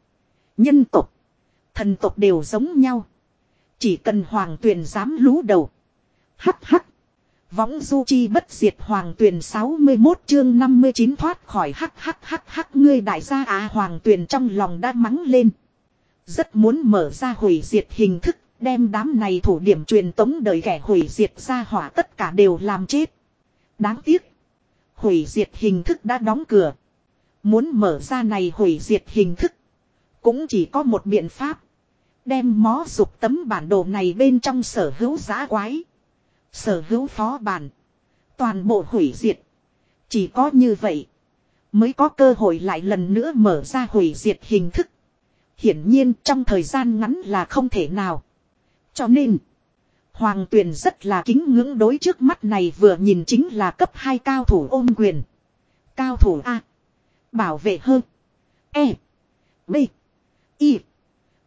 nhân tộc, thần tộc đều giống nhau. Chỉ cần hoàng tuyền dám lú đầu. Hắc hắc. Võng du chi bất diệt hoàng tuyền 61 chương 59 thoát khỏi hắc hắc hắc hắc, ngươi đại gia à hoàng tuyền trong lòng đã mắng lên. Rất muốn mở ra hủy diệt hình thức, Đem đám này thủ điểm truyền tống đời kẻ hủy diệt ra hỏa tất cả đều làm chết. Đáng tiếc. Hủy diệt hình thức đã đóng cửa. Muốn mở ra này hủy diệt hình thức. Cũng chỉ có một biện pháp. Đem mó dục tấm bản đồ này bên trong sở hữu giá quái. Sở hữu phó bản. Toàn bộ hủy diệt. Chỉ có như vậy. Mới có cơ hội lại lần nữa mở ra hủy diệt hình thức. Hiển nhiên trong thời gian ngắn là không thể nào. Cho nên. Hoàng tuyền rất là kính ngưỡng đối trước mắt này vừa nhìn chính là cấp 2 cao thủ ôm quyền. Cao thủ A. Bảo vệ hơn. E. B. Y.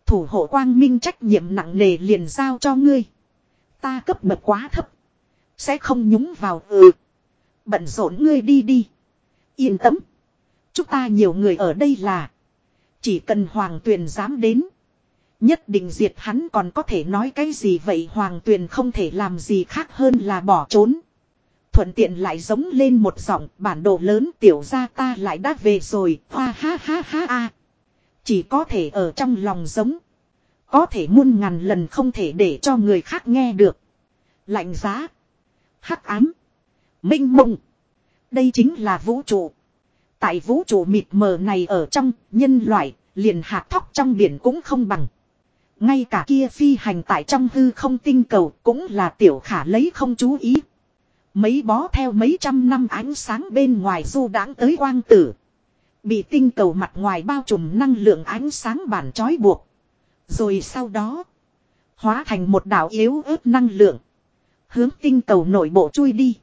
Thủ hộ quang minh trách nhiệm nặng nề liền giao cho ngươi. Ta cấp bậc quá thấp. Sẽ không nhúng vào ừ. Bận rộn ngươi đi đi. Yên tâm. Chúng ta nhiều người ở đây là. Chỉ cần hoàng tuyền dám đến. Nhất định diệt hắn còn có thể nói cái gì vậy hoàng tuyền không thể làm gì khác hơn là bỏ trốn. Thuận tiện lại giống lên một giọng, bản đồ lớn tiểu ra ta lại đã về rồi. Hoa ha ha ha ha. Chỉ có thể ở trong lòng giống. Có thể muôn ngàn lần không thể để cho người khác nghe được. Lạnh giá. Hắc ám. Minh mông. Đây chính là vũ trụ. Tại vũ trụ mịt mờ này ở trong nhân loại, liền hạt thóc trong biển cũng không bằng. Ngay cả kia phi hành tại trong hư không tinh cầu cũng là tiểu khả lấy không chú ý. Mấy bó theo mấy trăm năm ánh sáng bên ngoài du đãng tới quang tử. Bị tinh cầu mặt ngoài bao trùm năng lượng ánh sáng bản trói buộc. Rồi sau đó. Hóa thành một đảo yếu ớt năng lượng. Hướng tinh cầu nội bộ chui đi.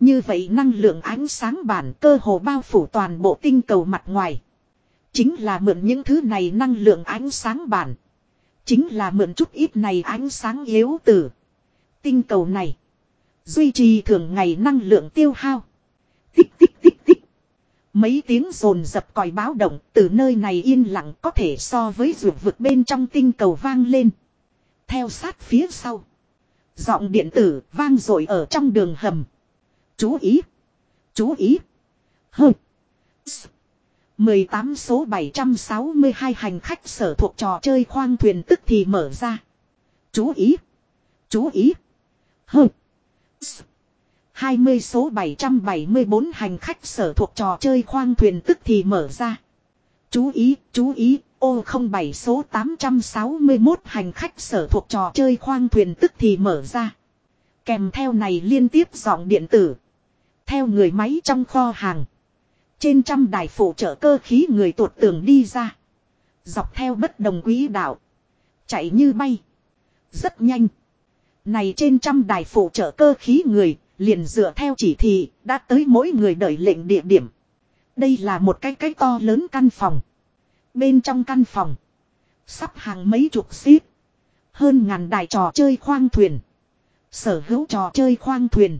Như vậy năng lượng ánh sáng bản cơ hồ bao phủ toàn bộ tinh cầu mặt ngoài. Chính là mượn những thứ này năng lượng ánh sáng bản. Chính là mượn chút ít này ánh sáng yếu từ. Tinh cầu này. Duy trì thường ngày năng lượng tiêu hao. Tích tích tích tích. Mấy tiếng rồn dập còi báo động từ nơi này yên lặng có thể so với ruột vực bên trong tinh cầu vang lên. Theo sát phía sau. Giọng điện tử vang dội ở trong đường hầm. Chú ý. Chú ý. Hơ. 18 số 762 hành khách sở thuộc trò chơi khoang thuyền tức thì mở ra. Chú ý. Chú ý. Hơ. 20 số 774 hành khách sở thuộc trò chơi khoang thuyền tức thì mở ra. Chú ý, chú ý, ô 07 số 861 hành khách sở thuộc trò chơi khoang thuyền tức thì mở ra. Kèm theo này liên tiếp giọng điện tử. Theo người máy trong kho hàng. Trên trăm đài phụ trợ cơ khí người tuột tường đi ra. Dọc theo bất đồng quý đạo. Chạy như bay. Rất nhanh. Này trên trăm đài phụ trợ cơ khí người, liền dựa theo chỉ thị, đã tới mỗi người đợi lệnh địa điểm. Đây là một cái cái to lớn căn phòng. Bên trong căn phòng, sắp hàng mấy chục xếp. Hơn ngàn đài trò chơi khoang thuyền. Sở hữu trò chơi khoang thuyền.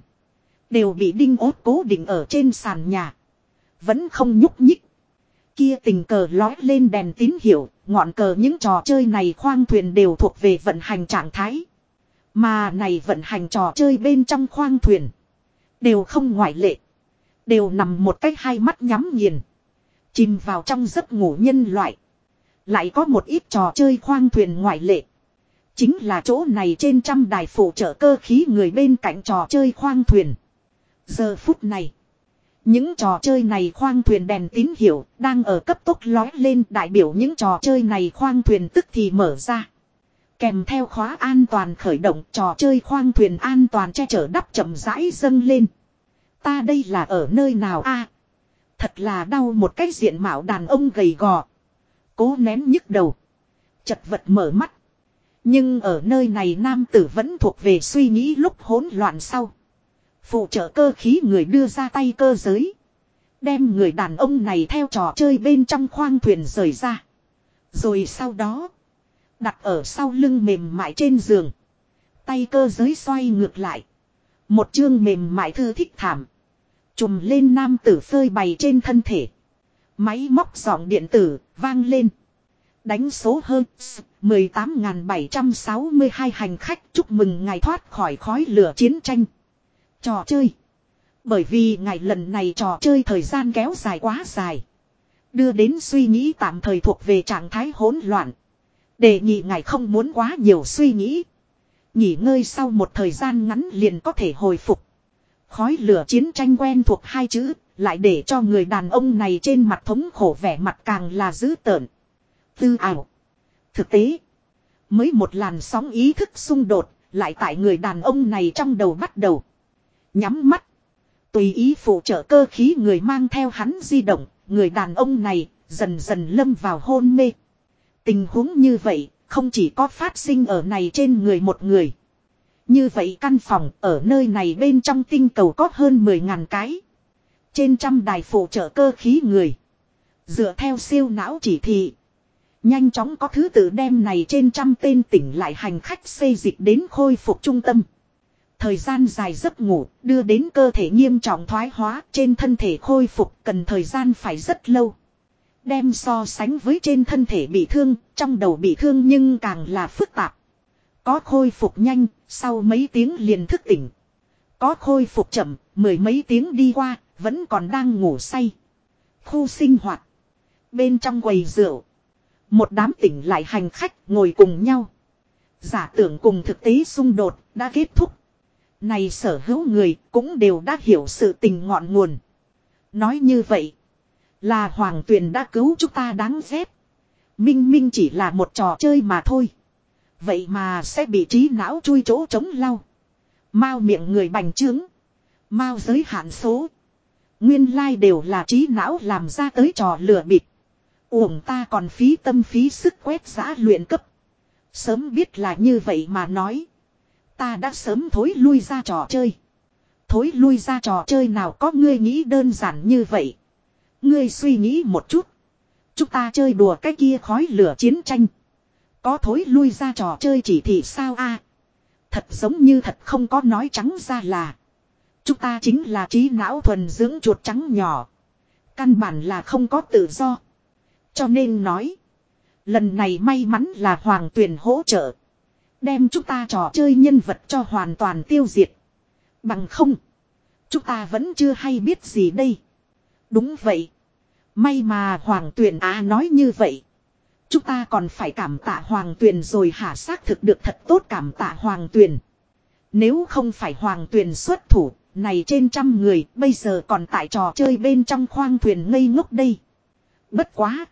Đều bị đinh ốt cố định ở trên sàn nhà. Vẫn không nhúc nhích. Kia tình cờ lói lên đèn tín hiệu, ngọn cờ những trò chơi này khoang thuyền đều thuộc về vận hành trạng thái. Mà này vận hành trò chơi bên trong khoang thuyền. Đều không ngoại lệ. Đều nằm một cách hai mắt nhắm nghiền. Chìm vào trong giấc ngủ nhân loại. Lại có một ít trò chơi khoang thuyền ngoại lệ. Chính là chỗ này trên trăm đài phụ trợ cơ khí người bên cạnh trò chơi khoang thuyền. Giờ phút này. Những trò chơi này khoang thuyền đèn tín hiệu đang ở cấp tốc lói lên đại biểu những trò chơi này khoang thuyền tức thì mở ra. Kèm theo khóa an toàn khởi động, trò chơi khoang thuyền an toàn che chở đắp chậm rãi dâng lên. Ta đây là ở nơi nào a? Thật là đau một cái diện mạo đàn ông gầy gò. Cố nén nhức đầu. Chật vật mở mắt. Nhưng ở nơi này nam tử vẫn thuộc về suy nghĩ lúc hỗn loạn sau. Phụ trợ cơ khí người đưa ra tay cơ giới. Đem người đàn ông này theo trò chơi bên trong khoang thuyền rời ra. Rồi sau đó. Đặt ở sau lưng mềm mại trên giường. Tay cơ giới xoay ngược lại. Một chương mềm mại thư thích thảm. Chùm lên nam tử phơi bày trên thân thể. Máy móc giọng điện tử, vang lên. Đánh số hơn 18.762 hành khách chúc mừng ngài thoát khỏi khói lửa chiến tranh. Trò chơi. Bởi vì ngày lần này trò chơi thời gian kéo dài quá dài. Đưa đến suy nghĩ tạm thời thuộc về trạng thái hỗn loạn. Đề nghị ngài không muốn quá nhiều suy nghĩ. Nghỉ ngơi sau một thời gian ngắn liền có thể hồi phục. Khói lửa chiến tranh quen thuộc hai chữ, lại để cho người đàn ông này trên mặt thống khổ vẻ mặt càng là dữ tợn. Tư ảo. Thực tế. Mới một làn sóng ý thức xung đột. Lại tại người đàn ông này trong đầu bắt đầu. Nhắm mắt. Tùy ý phụ trợ cơ khí người mang theo hắn di động. Người đàn ông này dần dần lâm vào hôn mê. Tình huống như vậy không chỉ có phát sinh ở này trên người một người. Như vậy căn phòng ở nơi này bên trong tinh cầu có hơn 10.000 cái. Trên trăm đài phụ trợ cơ khí người. Dựa theo siêu não chỉ thị. Nhanh chóng có thứ tự đem này trên trăm tên tỉnh lại hành khách xây dịch đến khôi phục trung tâm. Thời gian dài giấc ngủ đưa đến cơ thể nghiêm trọng thoái hóa trên thân thể khôi phục cần thời gian phải rất lâu. Đem so sánh với trên thân thể bị thương, trong đầu bị thương nhưng càng là phức tạp. Có khôi phục nhanh, sau mấy tiếng liền thức tỉnh. Có khôi phục chậm, mười mấy tiếng đi qua, vẫn còn đang ngủ say. Khu sinh hoạt. Bên trong quầy rượu. Một đám tỉnh lại hành khách ngồi cùng nhau. Giả tưởng cùng thực tế xung đột đã kết thúc. Này sở hữu người cũng đều đã hiểu sự tình ngọn nguồn. Nói như vậy. Là hoàng tuyền đã cứu chúng ta đáng ghét. Minh Minh chỉ là một trò chơi mà thôi. Vậy mà sẽ bị trí não chui chỗ chống lau. Mao miệng người bành trướng. Mao giới hạn số. Nguyên lai đều là trí não làm ra tới trò lừa bịp. Uổng ta còn phí tâm phí sức quét giã luyện cấp. Sớm biết là như vậy mà nói. Ta đã sớm thối lui ra trò chơi. Thối lui ra trò chơi nào có ngươi nghĩ đơn giản như vậy. Ngươi suy nghĩ một chút. Chúng ta chơi đùa cái kia khói lửa chiến tranh. Có thối lui ra trò chơi chỉ thị sao a? Thật giống như thật không có nói trắng ra là. Chúng ta chính là trí não thuần dưỡng chuột trắng nhỏ. Căn bản là không có tự do. Cho nên nói. Lần này may mắn là hoàng tuyển hỗ trợ. Đem chúng ta trò chơi nhân vật cho hoàn toàn tiêu diệt. Bằng không. Chúng ta vẫn chưa hay biết gì đây. Đúng vậy. May mà Hoàng Tuyền Á nói như vậy. Chúng ta còn phải cảm tạ Hoàng Tuyền rồi hả xác thực được thật tốt cảm tạ Hoàng Tuyền. Nếu không phải Hoàng Tuyền xuất thủ, này trên trăm người bây giờ còn tại trò chơi bên trong khoang thuyền ngây ngốc đây. Bất quá.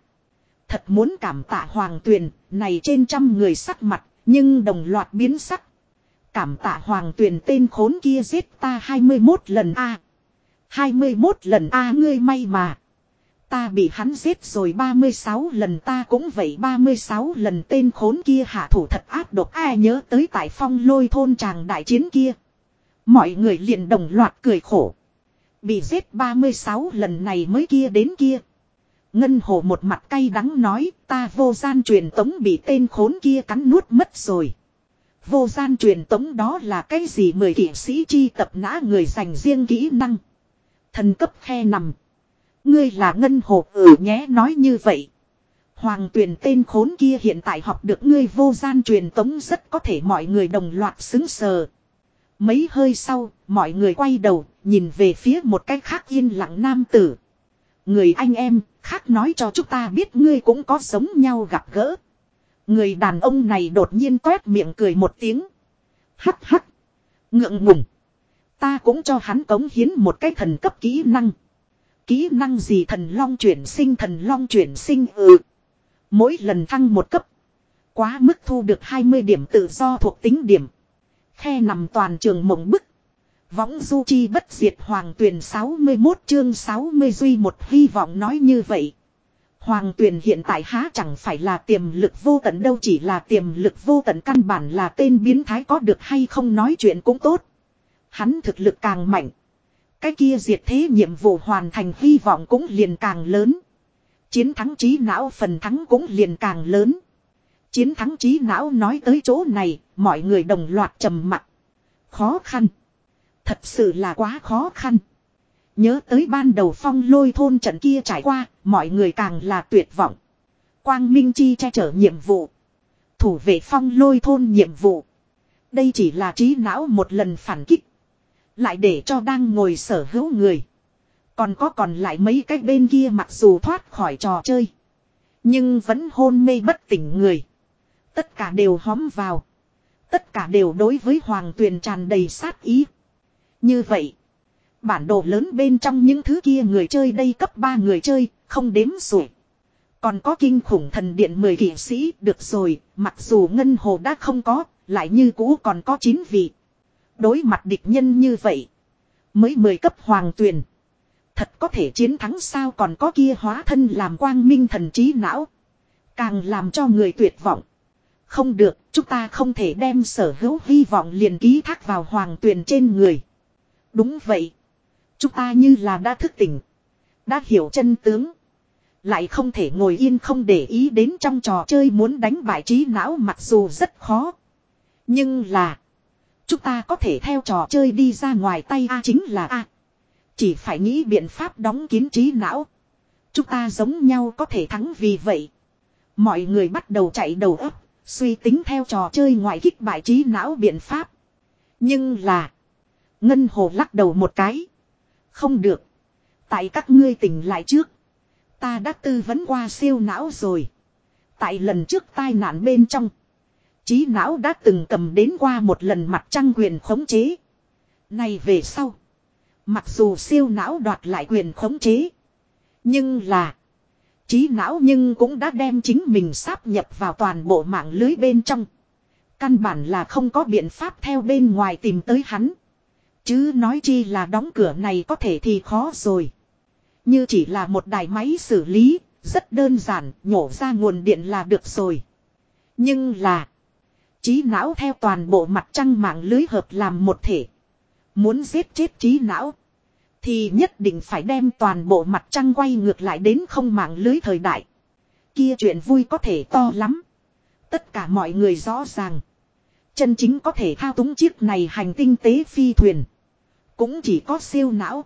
Thật muốn cảm tạ Hoàng Tuyền, này trên trăm người sắc mặt, nhưng đồng loạt biến sắc. Cảm tạ Hoàng Tuyền tên khốn kia giết ta 21 lần a 21 lần a ngươi may mà. Ta bị hắn giết rồi 36 lần, ta cũng vậy 36 lần, tên khốn kia hạ thủ thật áp độc, ai nhớ tới tại phong lôi thôn tràng đại chiến kia. Mọi người liền đồng loạt cười khổ. Bị giết 36 lần này mới kia đến kia. Ngân hồ một mặt cay đắng nói, ta vô gian truyền tống bị tên khốn kia cắn nuốt mất rồi. Vô gian truyền tống đó là cái gì mười kỷ sĩ chi tập nã người dành riêng kỹ năng. Thần cấp khe nằm. Ngươi là ngân hồ ừ nhé nói như vậy. Hoàng tuyển tên khốn kia hiện tại học được ngươi vô gian truyền tống rất có thể mọi người đồng loạt xứng sờ. Mấy hơi sau, mọi người quay đầu, nhìn về phía một cái khác yên lặng nam tử. Người anh em, khác nói cho chúng ta biết ngươi cũng có giống nhau gặp gỡ. Người đàn ông này đột nhiên toét miệng cười một tiếng. hắt hắt Ngượng ngùng. Ta cũng cho hắn cống hiến một cái thần cấp kỹ năng. Kỹ năng gì thần long chuyển sinh thần long chuyển sinh ừ. Mỗi lần thăng một cấp. Quá mức thu được 20 điểm tự do thuộc tính điểm. Khe nằm toàn trường mộng bức. Võng du chi bất diệt hoàng tuyển 61 chương 60 duy một hy vọng nói như vậy. Hoàng tuyển hiện tại há chẳng phải là tiềm lực vô tận đâu, chỉ là tiềm lực vô tận căn bản là tên biến thái có được hay không nói chuyện cũng tốt. Hắn thực lực càng mạnh. Cái kia diệt thế nhiệm vụ hoàn thành hy vọng cũng liền càng lớn. Chiến thắng trí não phần thắng cũng liền càng lớn. Chiến thắng trí não nói tới chỗ này, mọi người đồng loạt trầm mặt. Khó khăn. Thật sự là quá khó khăn. Nhớ tới ban đầu phong lôi thôn trận kia trải qua, mọi người càng là tuyệt vọng. Quang Minh Chi che chở nhiệm vụ. Thủ vệ phong lôi thôn nhiệm vụ. Đây chỉ là trí não một lần phản kích. Lại để cho đang ngồi sở hữu người. Còn có còn lại mấy cái bên kia mặc dù thoát khỏi trò chơi. Nhưng vẫn hôn mê bất tỉnh người. Tất cả đều hóm vào. Tất cả đều đối với hoàng tuyền tràn đầy sát ý. Như vậy. Bản đồ lớn bên trong những thứ kia người chơi đây cấp 3 người chơi, không đếm xuể. Còn có kinh khủng thần điện 10 kỷ sĩ, được rồi, mặc dù ngân hồ đã không có, lại như cũ còn có 9 vị. Đối mặt địch nhân như vậy, mới 10 cấp hoàng tuyển. Thật có thể chiến thắng sao còn có kia hóa thân làm quang minh thần trí não. Càng làm cho người tuyệt vọng. Không được, chúng ta không thể đem sở hữu hy vọng liền ký thác vào hoàng tuyền trên người. Đúng vậy. Chúng ta như là đã thức tỉnh. Đã hiểu chân tướng. Lại không thể ngồi yên không để ý đến trong trò chơi muốn đánh bại trí não mặc dù rất khó. Nhưng là. Chúng ta có thể theo trò chơi đi ra ngoài tay A chính là A. Chỉ phải nghĩ biện pháp đóng kín trí não. Chúng ta giống nhau có thể thắng vì vậy. Mọi người bắt đầu chạy đầu ấp, suy tính theo trò chơi ngoại kích bại trí não biện pháp. Nhưng là. Ngân hồ lắc đầu một cái. Không được. Tại các ngươi tỉnh lại trước. Ta đã tư vấn qua siêu não rồi. Tại lần trước tai nạn bên trong. Trí não đã từng cầm đến qua một lần mặt trăng quyền khống chế. Này về sau. Mặc dù siêu não đoạt lại quyền khống chế. Nhưng là. Trí não nhưng cũng đã đem chính mình sáp nhập vào toàn bộ mạng lưới bên trong. Căn bản là không có biện pháp theo bên ngoài tìm tới hắn. Chứ nói chi là đóng cửa này có thể thì khó rồi. Như chỉ là một đài máy xử lý, rất đơn giản, nhổ ra nguồn điện là được rồi. Nhưng là, trí não theo toàn bộ mặt trăng mạng lưới hợp làm một thể. Muốn giết chết trí não, thì nhất định phải đem toàn bộ mặt trăng quay ngược lại đến không mạng lưới thời đại. Kia chuyện vui có thể to lắm. Tất cả mọi người rõ ràng. Chân chính có thể thao túng chiếc này hành tinh tế phi thuyền. Cũng chỉ có siêu não.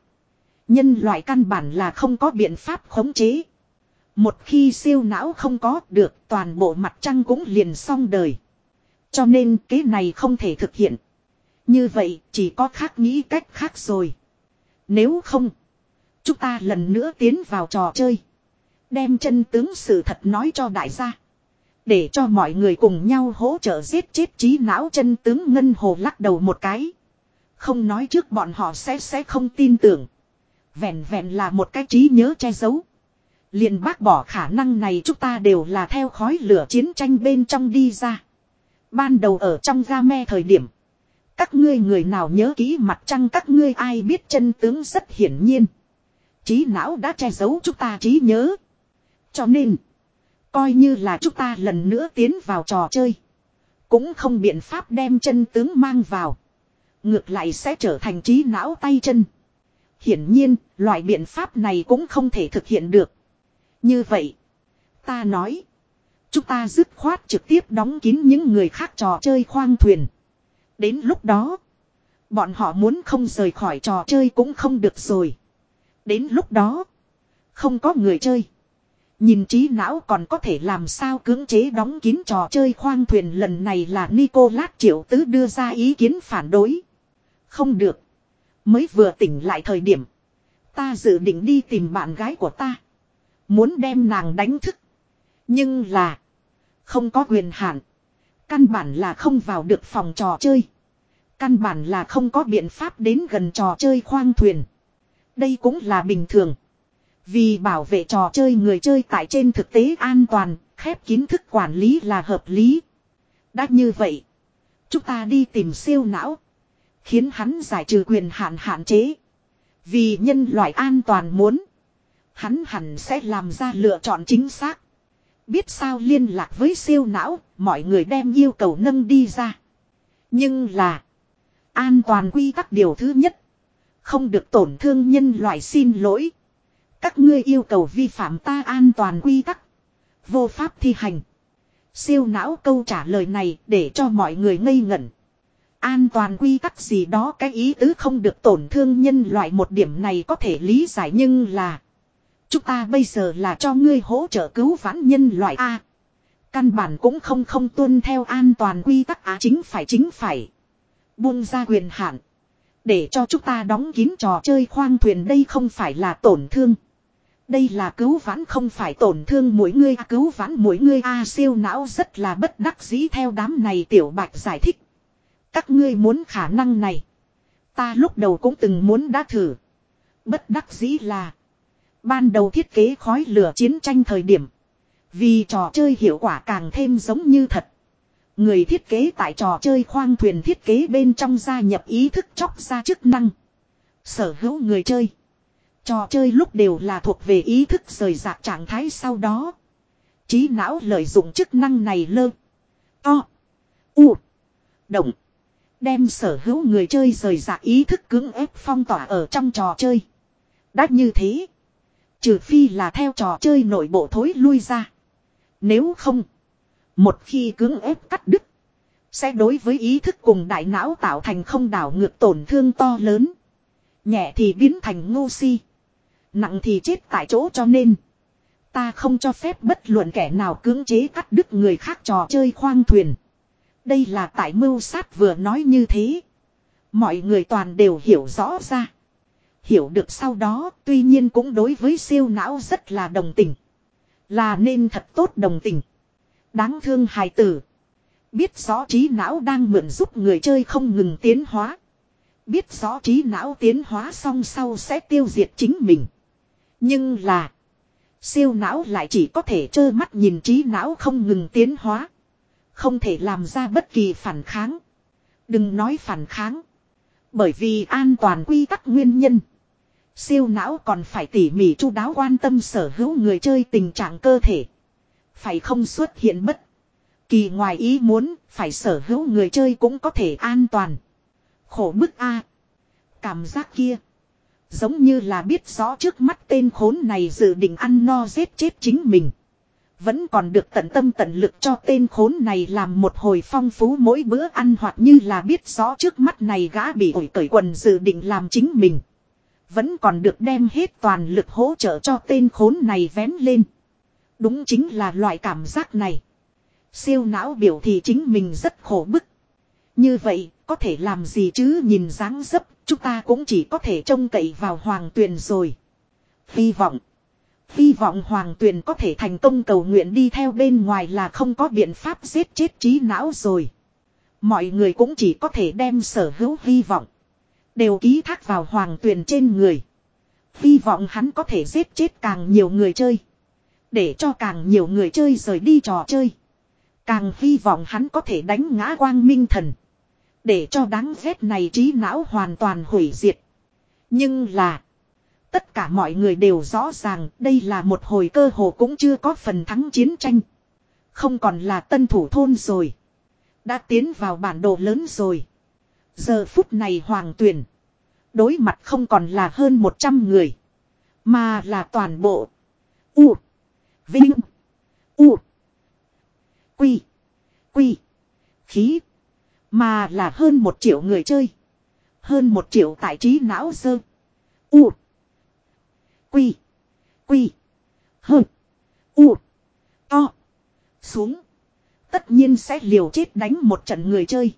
Nhân loại căn bản là không có biện pháp khống chế. Một khi siêu não không có được toàn bộ mặt trăng cũng liền xong đời. Cho nên kế này không thể thực hiện. Như vậy, chỉ có khác nghĩ cách khác rồi. Nếu không. Chúng ta lần nữa tiến vào trò chơi. Đem chân tướng sự thật nói cho đại gia. Để cho mọi người cùng nhau hỗ trợ giết chết trí não chân tướng ngân hồ lắc đầu một cái. Không nói trước bọn họ sẽ sẽ không tin tưởng. Vẹn vẹn là một cái trí nhớ che giấu. liền bác bỏ khả năng này chúng ta đều là theo khói lửa chiến tranh bên trong đi ra. Ban đầu ở trong ga me thời điểm. Các ngươi người nào nhớ kỹ mặt trăng các ngươi ai biết chân tướng rất hiển nhiên. Trí não đã che giấu chúng ta trí nhớ. Cho nên. Coi như là chúng ta lần nữa tiến vào trò chơi. Cũng không biện pháp đem chân tướng mang vào. Ngược lại sẽ trở thành trí não tay chân. Hiển nhiên, loại biện pháp này cũng không thể thực hiện được. Như vậy, ta nói, chúng ta dứt khoát trực tiếp đóng kín những người khác trò chơi khoang thuyền. Đến lúc đó, bọn họ muốn không rời khỏi trò chơi cũng không được rồi. Đến lúc đó, không có người chơi. Nhìn trí não còn có thể làm sao cưỡng chế đóng kín trò chơi khoang thuyền lần này là Nicolas Triệu Tứ đưa ra ý kiến phản đối. Không được. Mới vừa tỉnh lại thời điểm. Ta dự định đi tìm bạn gái của ta. Muốn đem nàng đánh thức. Nhưng là. Không có quyền hạn. Căn bản là không vào được phòng trò chơi. Căn bản là không có biện pháp đến gần trò chơi khoang thuyền. Đây cũng là bình thường. Vì bảo vệ trò chơi người chơi tại trên thực tế an toàn, khép kiến thức quản lý là hợp lý. Đã như vậy, chúng ta đi tìm siêu não. Khiến hắn giải trừ quyền hạn hạn chế. Vì nhân loại an toàn muốn. Hắn hẳn sẽ làm ra lựa chọn chính xác. Biết sao liên lạc với siêu não, mọi người đem yêu cầu nâng đi ra. Nhưng là. An toàn quy tắc điều thứ nhất. Không được tổn thương nhân loại xin lỗi. Các ngươi yêu cầu vi phạm ta an toàn quy tắc. Vô pháp thi hành. Siêu não câu trả lời này để cho mọi người ngây ngẩn. An toàn quy tắc gì đó cái ý tứ không được tổn thương nhân loại một điểm này có thể lý giải nhưng là. Chúng ta bây giờ là cho ngươi hỗ trợ cứu vãn nhân loại A. Căn bản cũng không không tuân theo an toàn quy tắc á chính phải chính phải. Buông ra quyền hạn. Để cho chúng ta đóng kín trò chơi khoang thuyền đây không phải là tổn thương. Đây là cứu vãn không phải tổn thương mỗi người cứu vãn mỗi người a siêu não rất là bất đắc dĩ theo đám này tiểu bạch giải thích. Các ngươi muốn khả năng này. Ta lúc đầu cũng từng muốn đã thử. Bất đắc dĩ là. Ban đầu thiết kế khói lửa chiến tranh thời điểm. Vì trò chơi hiệu quả càng thêm giống như thật. Người thiết kế tại trò chơi khoang thuyền thiết kế bên trong gia nhập ý thức chóc ra chức năng. Sở hữu người chơi. Trò chơi lúc đều là thuộc về ý thức rời rạc trạng thái sau đó. Trí não lợi dụng chức năng này lơ. To. U. Động. Đem sở hữu người chơi rời rạc ý thức cứng ép phong tỏa ở trong trò chơi. Đã như thế. Trừ phi là theo trò chơi nội bộ thối lui ra. Nếu không. Một khi cưỡng ép cắt đứt. Sẽ đối với ý thức cùng đại não tạo thành không đảo ngược tổn thương to lớn. Nhẹ thì biến thành ngu si. Nặng thì chết tại chỗ cho nên. Ta không cho phép bất luận kẻ nào cưỡng chế cắt đứt người khác trò chơi khoang thuyền. Đây là tại mưu sát vừa nói như thế. Mọi người toàn đều hiểu rõ ra. Hiểu được sau đó, tuy nhiên cũng đối với siêu não rất là đồng tình. Là nên thật tốt đồng tình. Đáng thương hài tử. Biết rõ trí não đang mượn giúp người chơi không ngừng tiến hóa. Biết rõ trí não tiến hóa xong sau sẽ tiêu diệt chính mình. Nhưng là. Siêu não lại chỉ có thể trơ mắt nhìn trí não không ngừng tiến hóa. Không thể làm ra bất kỳ phản kháng. Đừng nói phản kháng. Bởi vì an toàn quy tắc nguyên nhân. Siêu não còn phải tỉ mỉ chu đáo quan tâm sở hữu người chơi tình trạng cơ thể. Phải không xuất hiện bất. Kỳ ngoài ý muốn, phải sở hữu người chơi cũng có thể an toàn. Khổ bức A. Cảm giác kia. Giống như là biết rõ trước mắt tên khốn này dự định ăn no giết chết chính mình. Vẫn còn được tận tâm tận lực cho tên khốn này làm một hồi phong phú mỗi bữa ăn hoặc như là biết rõ trước mắt này gã bị ổi cởi quần dự định làm chính mình. Vẫn còn được đem hết toàn lực hỗ trợ cho tên khốn này vén lên. Đúng chính là loại cảm giác này. Siêu não biểu thì chính mình rất khổ bức. Như vậy, có thể làm gì chứ nhìn dáng dấp, chúng ta cũng chỉ có thể trông cậy vào hoàng tuyền rồi. Hy vọng. Hy vọng hoàng tuyền có thể thành công cầu nguyện đi theo bên ngoài là không có biện pháp giết chết trí não rồi. Mọi người cũng chỉ có thể đem sở hữu hy vọng. Đều ký thác vào hoàng tuyền trên người. Hy vọng hắn có thể giết chết càng nhiều người chơi. Để cho càng nhiều người chơi rời đi trò chơi. Càng hy vọng hắn có thể đánh ngã quang minh thần. Để cho đáng ghét này trí não hoàn toàn hủy diệt. Nhưng là. Tất cả mọi người đều rõ ràng đây là một hồi cơ hồ cũng chưa có phần thắng chiến tranh. Không còn là tân thủ thôn rồi. Đã tiến vào bản đồ lớn rồi. Giờ phút này hoàng tuyển. Đối mặt không còn là hơn 100 người. Mà là toàn bộ. U. Vinh. U. Quy. Quy. Khí. Mà là hơn một triệu người chơi. Hơn một triệu tại trí não sơ. U. Quy. Quy. Hơn. U. To. Xuống. Tất nhiên sẽ liều chết đánh một trận người chơi.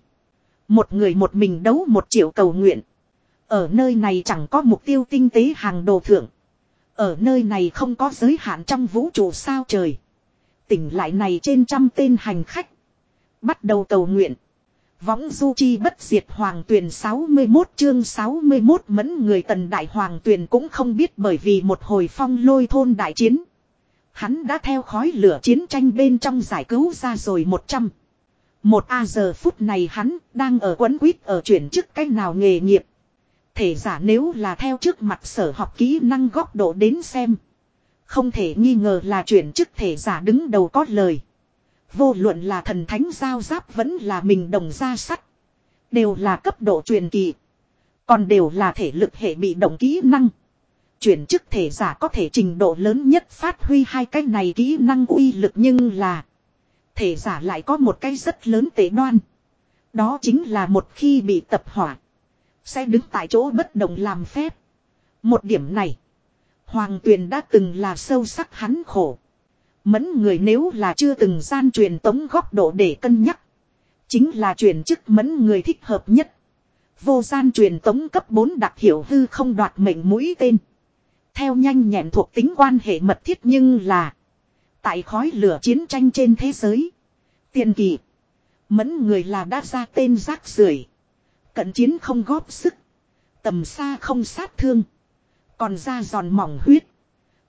Một người một mình đấu một triệu cầu nguyện. Ở nơi này chẳng có mục tiêu tinh tế hàng đồ thượng. Ở nơi này không có giới hạn trong vũ trụ sao trời. Tỉnh lại này trên trăm tên hành khách. Bắt đầu cầu nguyện. Võng du chi bất diệt hoàng tuyền 61 chương 61 mẫn người tần đại hoàng tuyền cũng không biết bởi vì một hồi phong lôi thôn đại chiến. Hắn đã theo khói lửa chiến tranh bên trong giải cứu ra rồi 100. Một A giờ phút này hắn đang ở quấn quýt ở chuyển chức cách nào nghề nghiệp. Thể giả nếu là theo trước mặt sở học kỹ năng góc độ đến xem. Không thể nghi ngờ là chuyển chức thể giả đứng đầu có lời. Vô luận là thần thánh giao giáp vẫn là mình đồng gia sắt. Đều là cấp độ truyền kỳ. Còn đều là thể lực hệ bị động kỹ năng. Chuyển chức thể giả có thể trình độ lớn nhất phát huy hai cái này kỹ năng uy lực nhưng là. Thể giả lại có một cái rất lớn tế đoan. Đó chính là một khi bị tập hỏa. Sẽ đứng tại chỗ bất động làm phép. Một điểm này. Hoàng tuyền đã từng là sâu sắc hắn khổ. Mẫn người nếu là chưa từng gian truyền tống góc độ để cân nhắc. Chính là truyền chức mẫn người thích hợp nhất. Vô gian truyền tống cấp 4 đặc hiểu hư không đoạt mệnh mũi tên. Theo nhanh nhẹn thuộc tính quan hệ mật thiết nhưng là. Tại khói lửa chiến tranh trên thế giới. Tiền kỳ. Mẫn người là đã ra tên rác rưởi Cận chiến không góp sức. Tầm xa không sát thương. Còn ra giòn mỏng huyết.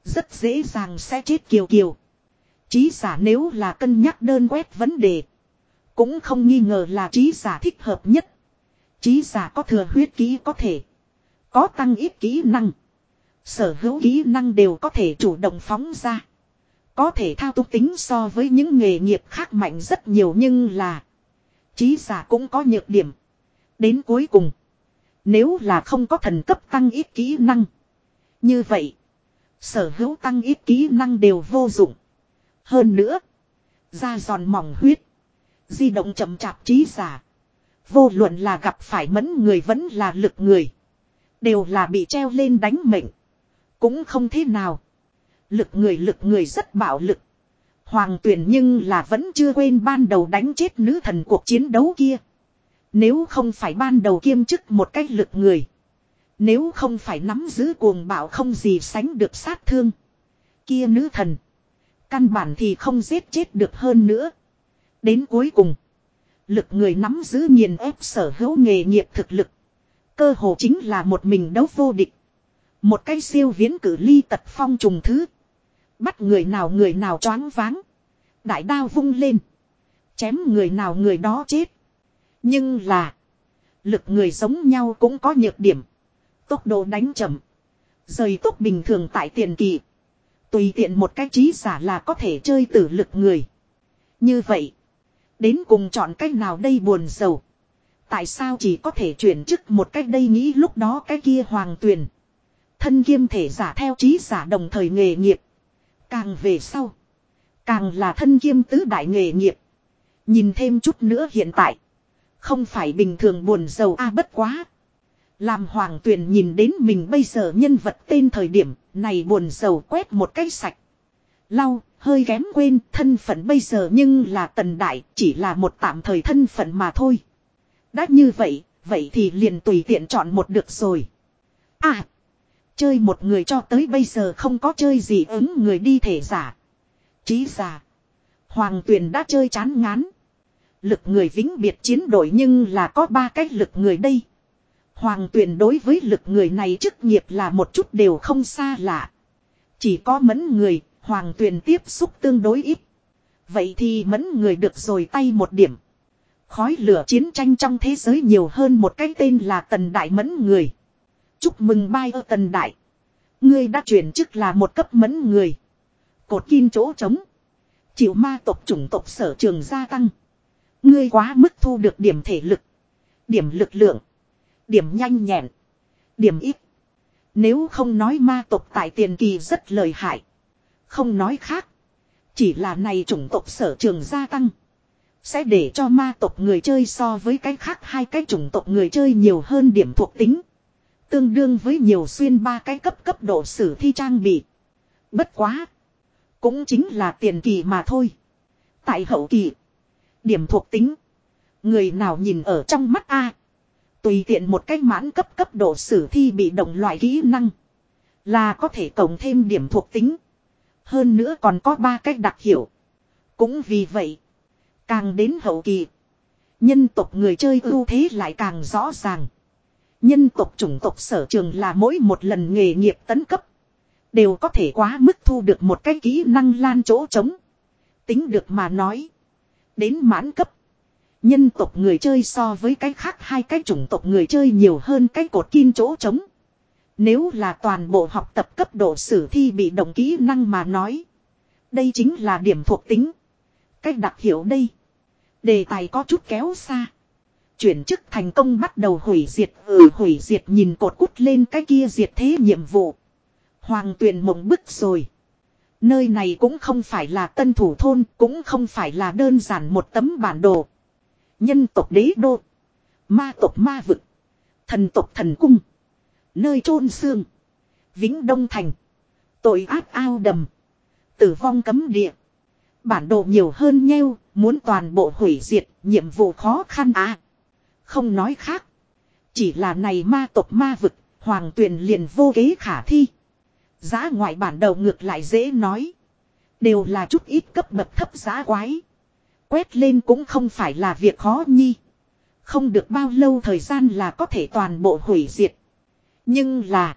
Rất dễ dàng sẽ chết kiều kiều. chí giả nếu là cân nhắc đơn quét vấn đề. Cũng không nghi ngờ là trí giả thích hợp nhất. Trí giả có thừa huyết kỹ có thể. Có tăng ít kỹ năng. Sở hữu kỹ năng đều có thể chủ động phóng ra. Có thể thao túng tính so với những nghề nghiệp khác mạnh rất nhiều nhưng là. Trí giả cũng có nhược điểm. Đến cuối cùng. Nếu là không có thần cấp tăng ít kỹ năng. Như vậy. Sở hữu tăng ít kỹ năng đều vô dụng. Hơn nữa. Da giòn mỏng huyết. Di động chậm chạp trí giả. Vô luận là gặp phải mẫn người vẫn là lực người. Đều là bị treo lên đánh mệnh. Cũng không thế nào. Lực người lực người rất bạo lực. Hoàng tuyển nhưng là vẫn chưa quên ban đầu đánh chết nữ thần cuộc chiến đấu kia. Nếu không phải ban đầu kiêm chức một cách lực người. Nếu không phải nắm giữ cuồng bạo không gì sánh được sát thương. Kia nữ thần. Căn bản thì không giết chết được hơn nữa. Đến cuối cùng. Lực người nắm giữ nghiền ép sở hữu nghề nghiệp thực lực. Cơ hồ chính là một mình đấu vô địch. Một cái siêu viễn cử ly tật phong trùng thứ. Bắt người nào người nào choáng váng. Đại đao vung lên. Chém người nào người đó chết. Nhưng là. Lực người giống nhau cũng có nhược điểm. Tốc độ đánh chậm. Rời tốc bình thường tại tiền kỳ. Tùy tiện một cái trí giả là có thể chơi tử lực người. Như vậy. Đến cùng chọn cách nào đây buồn sầu. Tại sao chỉ có thể chuyển chức một cách đây nghĩ lúc đó cái kia hoàng tuyền. Thân kiêm thể giả theo trí giả đồng thời nghề nghiệp. Càng về sau. Càng là thân kiêm tứ đại nghề nghiệp. Nhìn thêm chút nữa hiện tại. Không phải bình thường buồn giàu a à bất quá. Làm hoàng tuyền nhìn đến mình bây giờ nhân vật tên thời điểm này buồn giàu quét một cái sạch. Lau, hơi kém quên thân phận bây giờ nhưng là tần đại chỉ là một tạm thời thân phận mà thôi. Đã như vậy, vậy thì liền tùy tiện chọn một được rồi. À, chơi một người cho tới bây giờ không có chơi gì ứng người đi thể giả. Chí giả. Hoàng tuyền đã chơi chán ngán. Lực người vĩnh biệt chiến đội nhưng là có ba cách lực người đây. Hoàng tuyền đối với lực người này chức nghiệp là một chút đều không xa lạ. Chỉ có mẫn người, hoàng tuyền tiếp xúc tương đối ít. Vậy thì mẫn người được rồi tay một điểm. Khói lửa chiến tranh trong thế giới nhiều hơn một cái tên là tần đại mẫn người. Chúc mừng bai ơ tần đại. Ngươi đã chuyển chức là một cấp mẫn người. Cột kim chỗ trống. Chịu ma tộc chủng tộc sở trường gia tăng. Ngươi quá mức thu được điểm thể lực. Điểm lực lượng. Điểm nhanh nhẹn. Điểm ít. Nếu không nói ma tộc tại tiền kỳ rất lợi hại. Không nói khác. Chỉ là này chủng tộc sở trường gia tăng. Sẽ để cho ma tộc người chơi so với cái khác hai cái chủng tộc người chơi nhiều hơn điểm thuộc tính. Tương đương với nhiều xuyên ba cái cấp cấp độ sử thi trang bị. Bất quá. Cũng chính là tiền kỳ mà thôi. Tại hậu kỳ. Điểm thuộc tính. Người nào nhìn ở trong mắt A. Tùy tiện một cách mãn cấp cấp độ sử thi bị động loại kỹ năng. Là có thể cộng thêm điểm thuộc tính. Hơn nữa còn có ba cách đặc hiệu. Cũng vì vậy. Càng đến hậu kỳ. Nhân tộc người chơi ưu thế lại càng rõ ràng. Nhân tộc chủng tộc sở trường là mỗi một lần nghề nghiệp tấn cấp. Đều có thể quá mức thu được một cái kỹ năng lan chỗ trống. Tính được mà nói. Đến mãn cấp. Nhân tộc người chơi so với cái khác hai cái chủng tộc người chơi nhiều hơn cái cột kim chỗ trống. Nếu là toàn bộ học tập cấp độ sử thi bị động kỹ năng mà nói. Đây chính là điểm thuộc tính. Cách đặc hiệu đây. Đề tài có chút kéo xa. Chuyển chức thành công bắt đầu hủy diệt ừ hủy diệt nhìn cột cút lên cái kia diệt thế nhiệm vụ. Hoàng tuyền mộng bức rồi. Nơi này cũng không phải là tân thủ thôn, cũng không phải là đơn giản một tấm bản đồ. Nhân tộc đế đô. Ma tộc ma vực. Thần tộc thần cung. Nơi chôn xương. Vĩnh Đông Thành. Tội ác ao đầm. Tử vong cấm địa. Bản đồ nhiều hơn nheo, muốn toàn bộ hủy diệt, nhiệm vụ khó khăn à. Không nói khác. Chỉ là này ma tộc ma vực, hoàng tuyền liền vô kế khả thi. Giá ngoại bản đầu ngược lại dễ nói. Đều là chút ít cấp bậc thấp giá quái. Quét lên cũng không phải là việc khó nhi. Không được bao lâu thời gian là có thể toàn bộ hủy diệt. Nhưng là.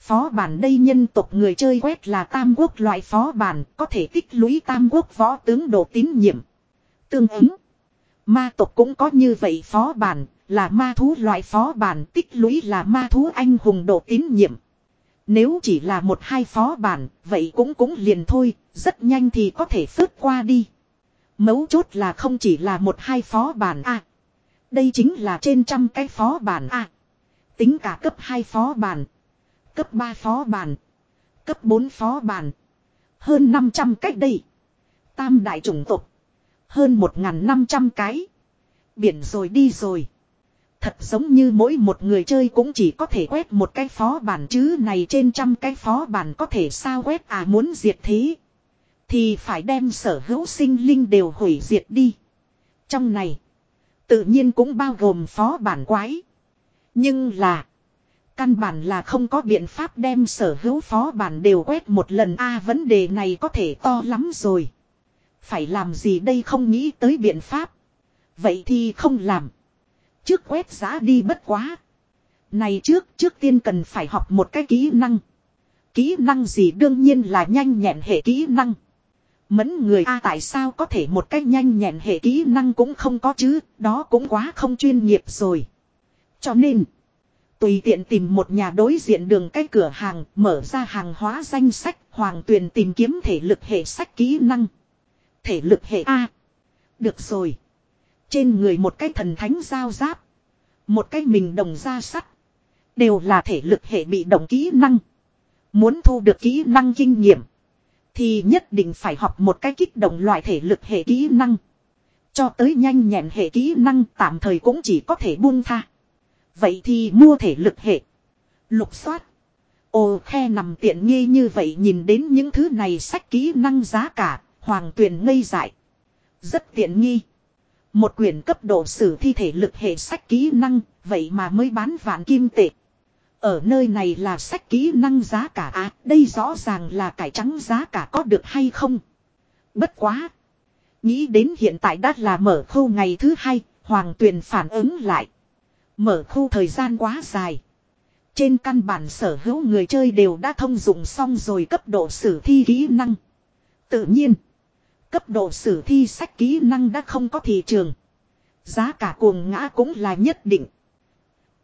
Phó bản đây nhân tộc người chơi quét là tam quốc loại phó bản có thể tích lũy tam quốc võ tướng độ tín nhiệm. Tương ứng. Ma tộc cũng có như vậy phó bản là ma thú loại phó bản tích lũy là ma thú anh hùng độ tín nhiệm. Nếu chỉ là một hai phó bản, vậy cũng cũng liền thôi, rất nhanh thì có thể phước qua đi. Mấu chốt là không chỉ là một hai phó bản A. đây chính là trên trăm cái phó bản A. tính cả cấp 2 phó bản, cấp 3 phó bản, cấp 4 phó bản. Hơn 500 cách đây. Tam đại chủng tộc. Hơn 1.500 cái. Biển rồi đi rồi. Thật giống như mỗi một người chơi cũng chỉ có thể quét một cái phó bản chứ này trên trăm cái phó bản có thể sao quét à muốn diệt thế. Thì phải đem sở hữu sinh linh đều hủy diệt đi. Trong này. Tự nhiên cũng bao gồm phó bản quái. Nhưng là. Căn bản là không có biện pháp đem sở hữu phó bản đều quét một lần a vấn đề này có thể to lắm rồi. Phải làm gì đây không nghĩ tới biện pháp. Vậy thì không làm. Trước quét giá đi bất quá. Này trước, trước tiên cần phải học một cái kỹ năng. Kỹ năng gì đương nhiên là nhanh nhẹn hệ kỹ năng. Mẫn người A tại sao có thể một cách nhanh nhẹn hệ kỹ năng cũng không có chứ, đó cũng quá không chuyên nghiệp rồi. Cho nên, tùy tiện tìm một nhà đối diện đường cái cửa hàng, mở ra hàng hóa danh sách, hoàng tuyền tìm kiếm thể lực hệ sách kỹ năng. Thể lực hệ A. Được rồi. Trên người một cái thần thánh giao giáp. Một cái mình đồng ra sắt. Đều là thể lực hệ bị động kỹ năng. Muốn thu được kỹ năng kinh nghiệm. Thì nhất định phải học một cái kích động loại thể lực hệ kỹ năng. Cho tới nhanh nhẹn hệ kỹ năng tạm thời cũng chỉ có thể buông tha. Vậy thì mua thể lực hệ. Lục soát. Ồ khe nằm tiện nghi như vậy nhìn đến những thứ này sách kỹ năng giá cả, hoàng tuyền ngây dại. Rất tiện nghi. Một quyển cấp độ sử thi thể lực hệ sách kỹ năng, vậy mà mới bán vạn kim tệ. Ở nơi này là sách kỹ năng giá cả à, đây rõ ràng là cải trắng giá cả có được hay không. Bất quá. Nghĩ đến hiện tại đã là mở khu ngày thứ hai, Hoàng Tuyền phản ứng lại. Mở khu thời gian quá dài. Trên căn bản sở hữu người chơi đều đã thông dụng xong rồi cấp độ sử thi kỹ năng. Tự nhiên. Cấp độ sử thi sách kỹ năng đã không có thị trường. Giá cả cuồng ngã cũng là nhất định.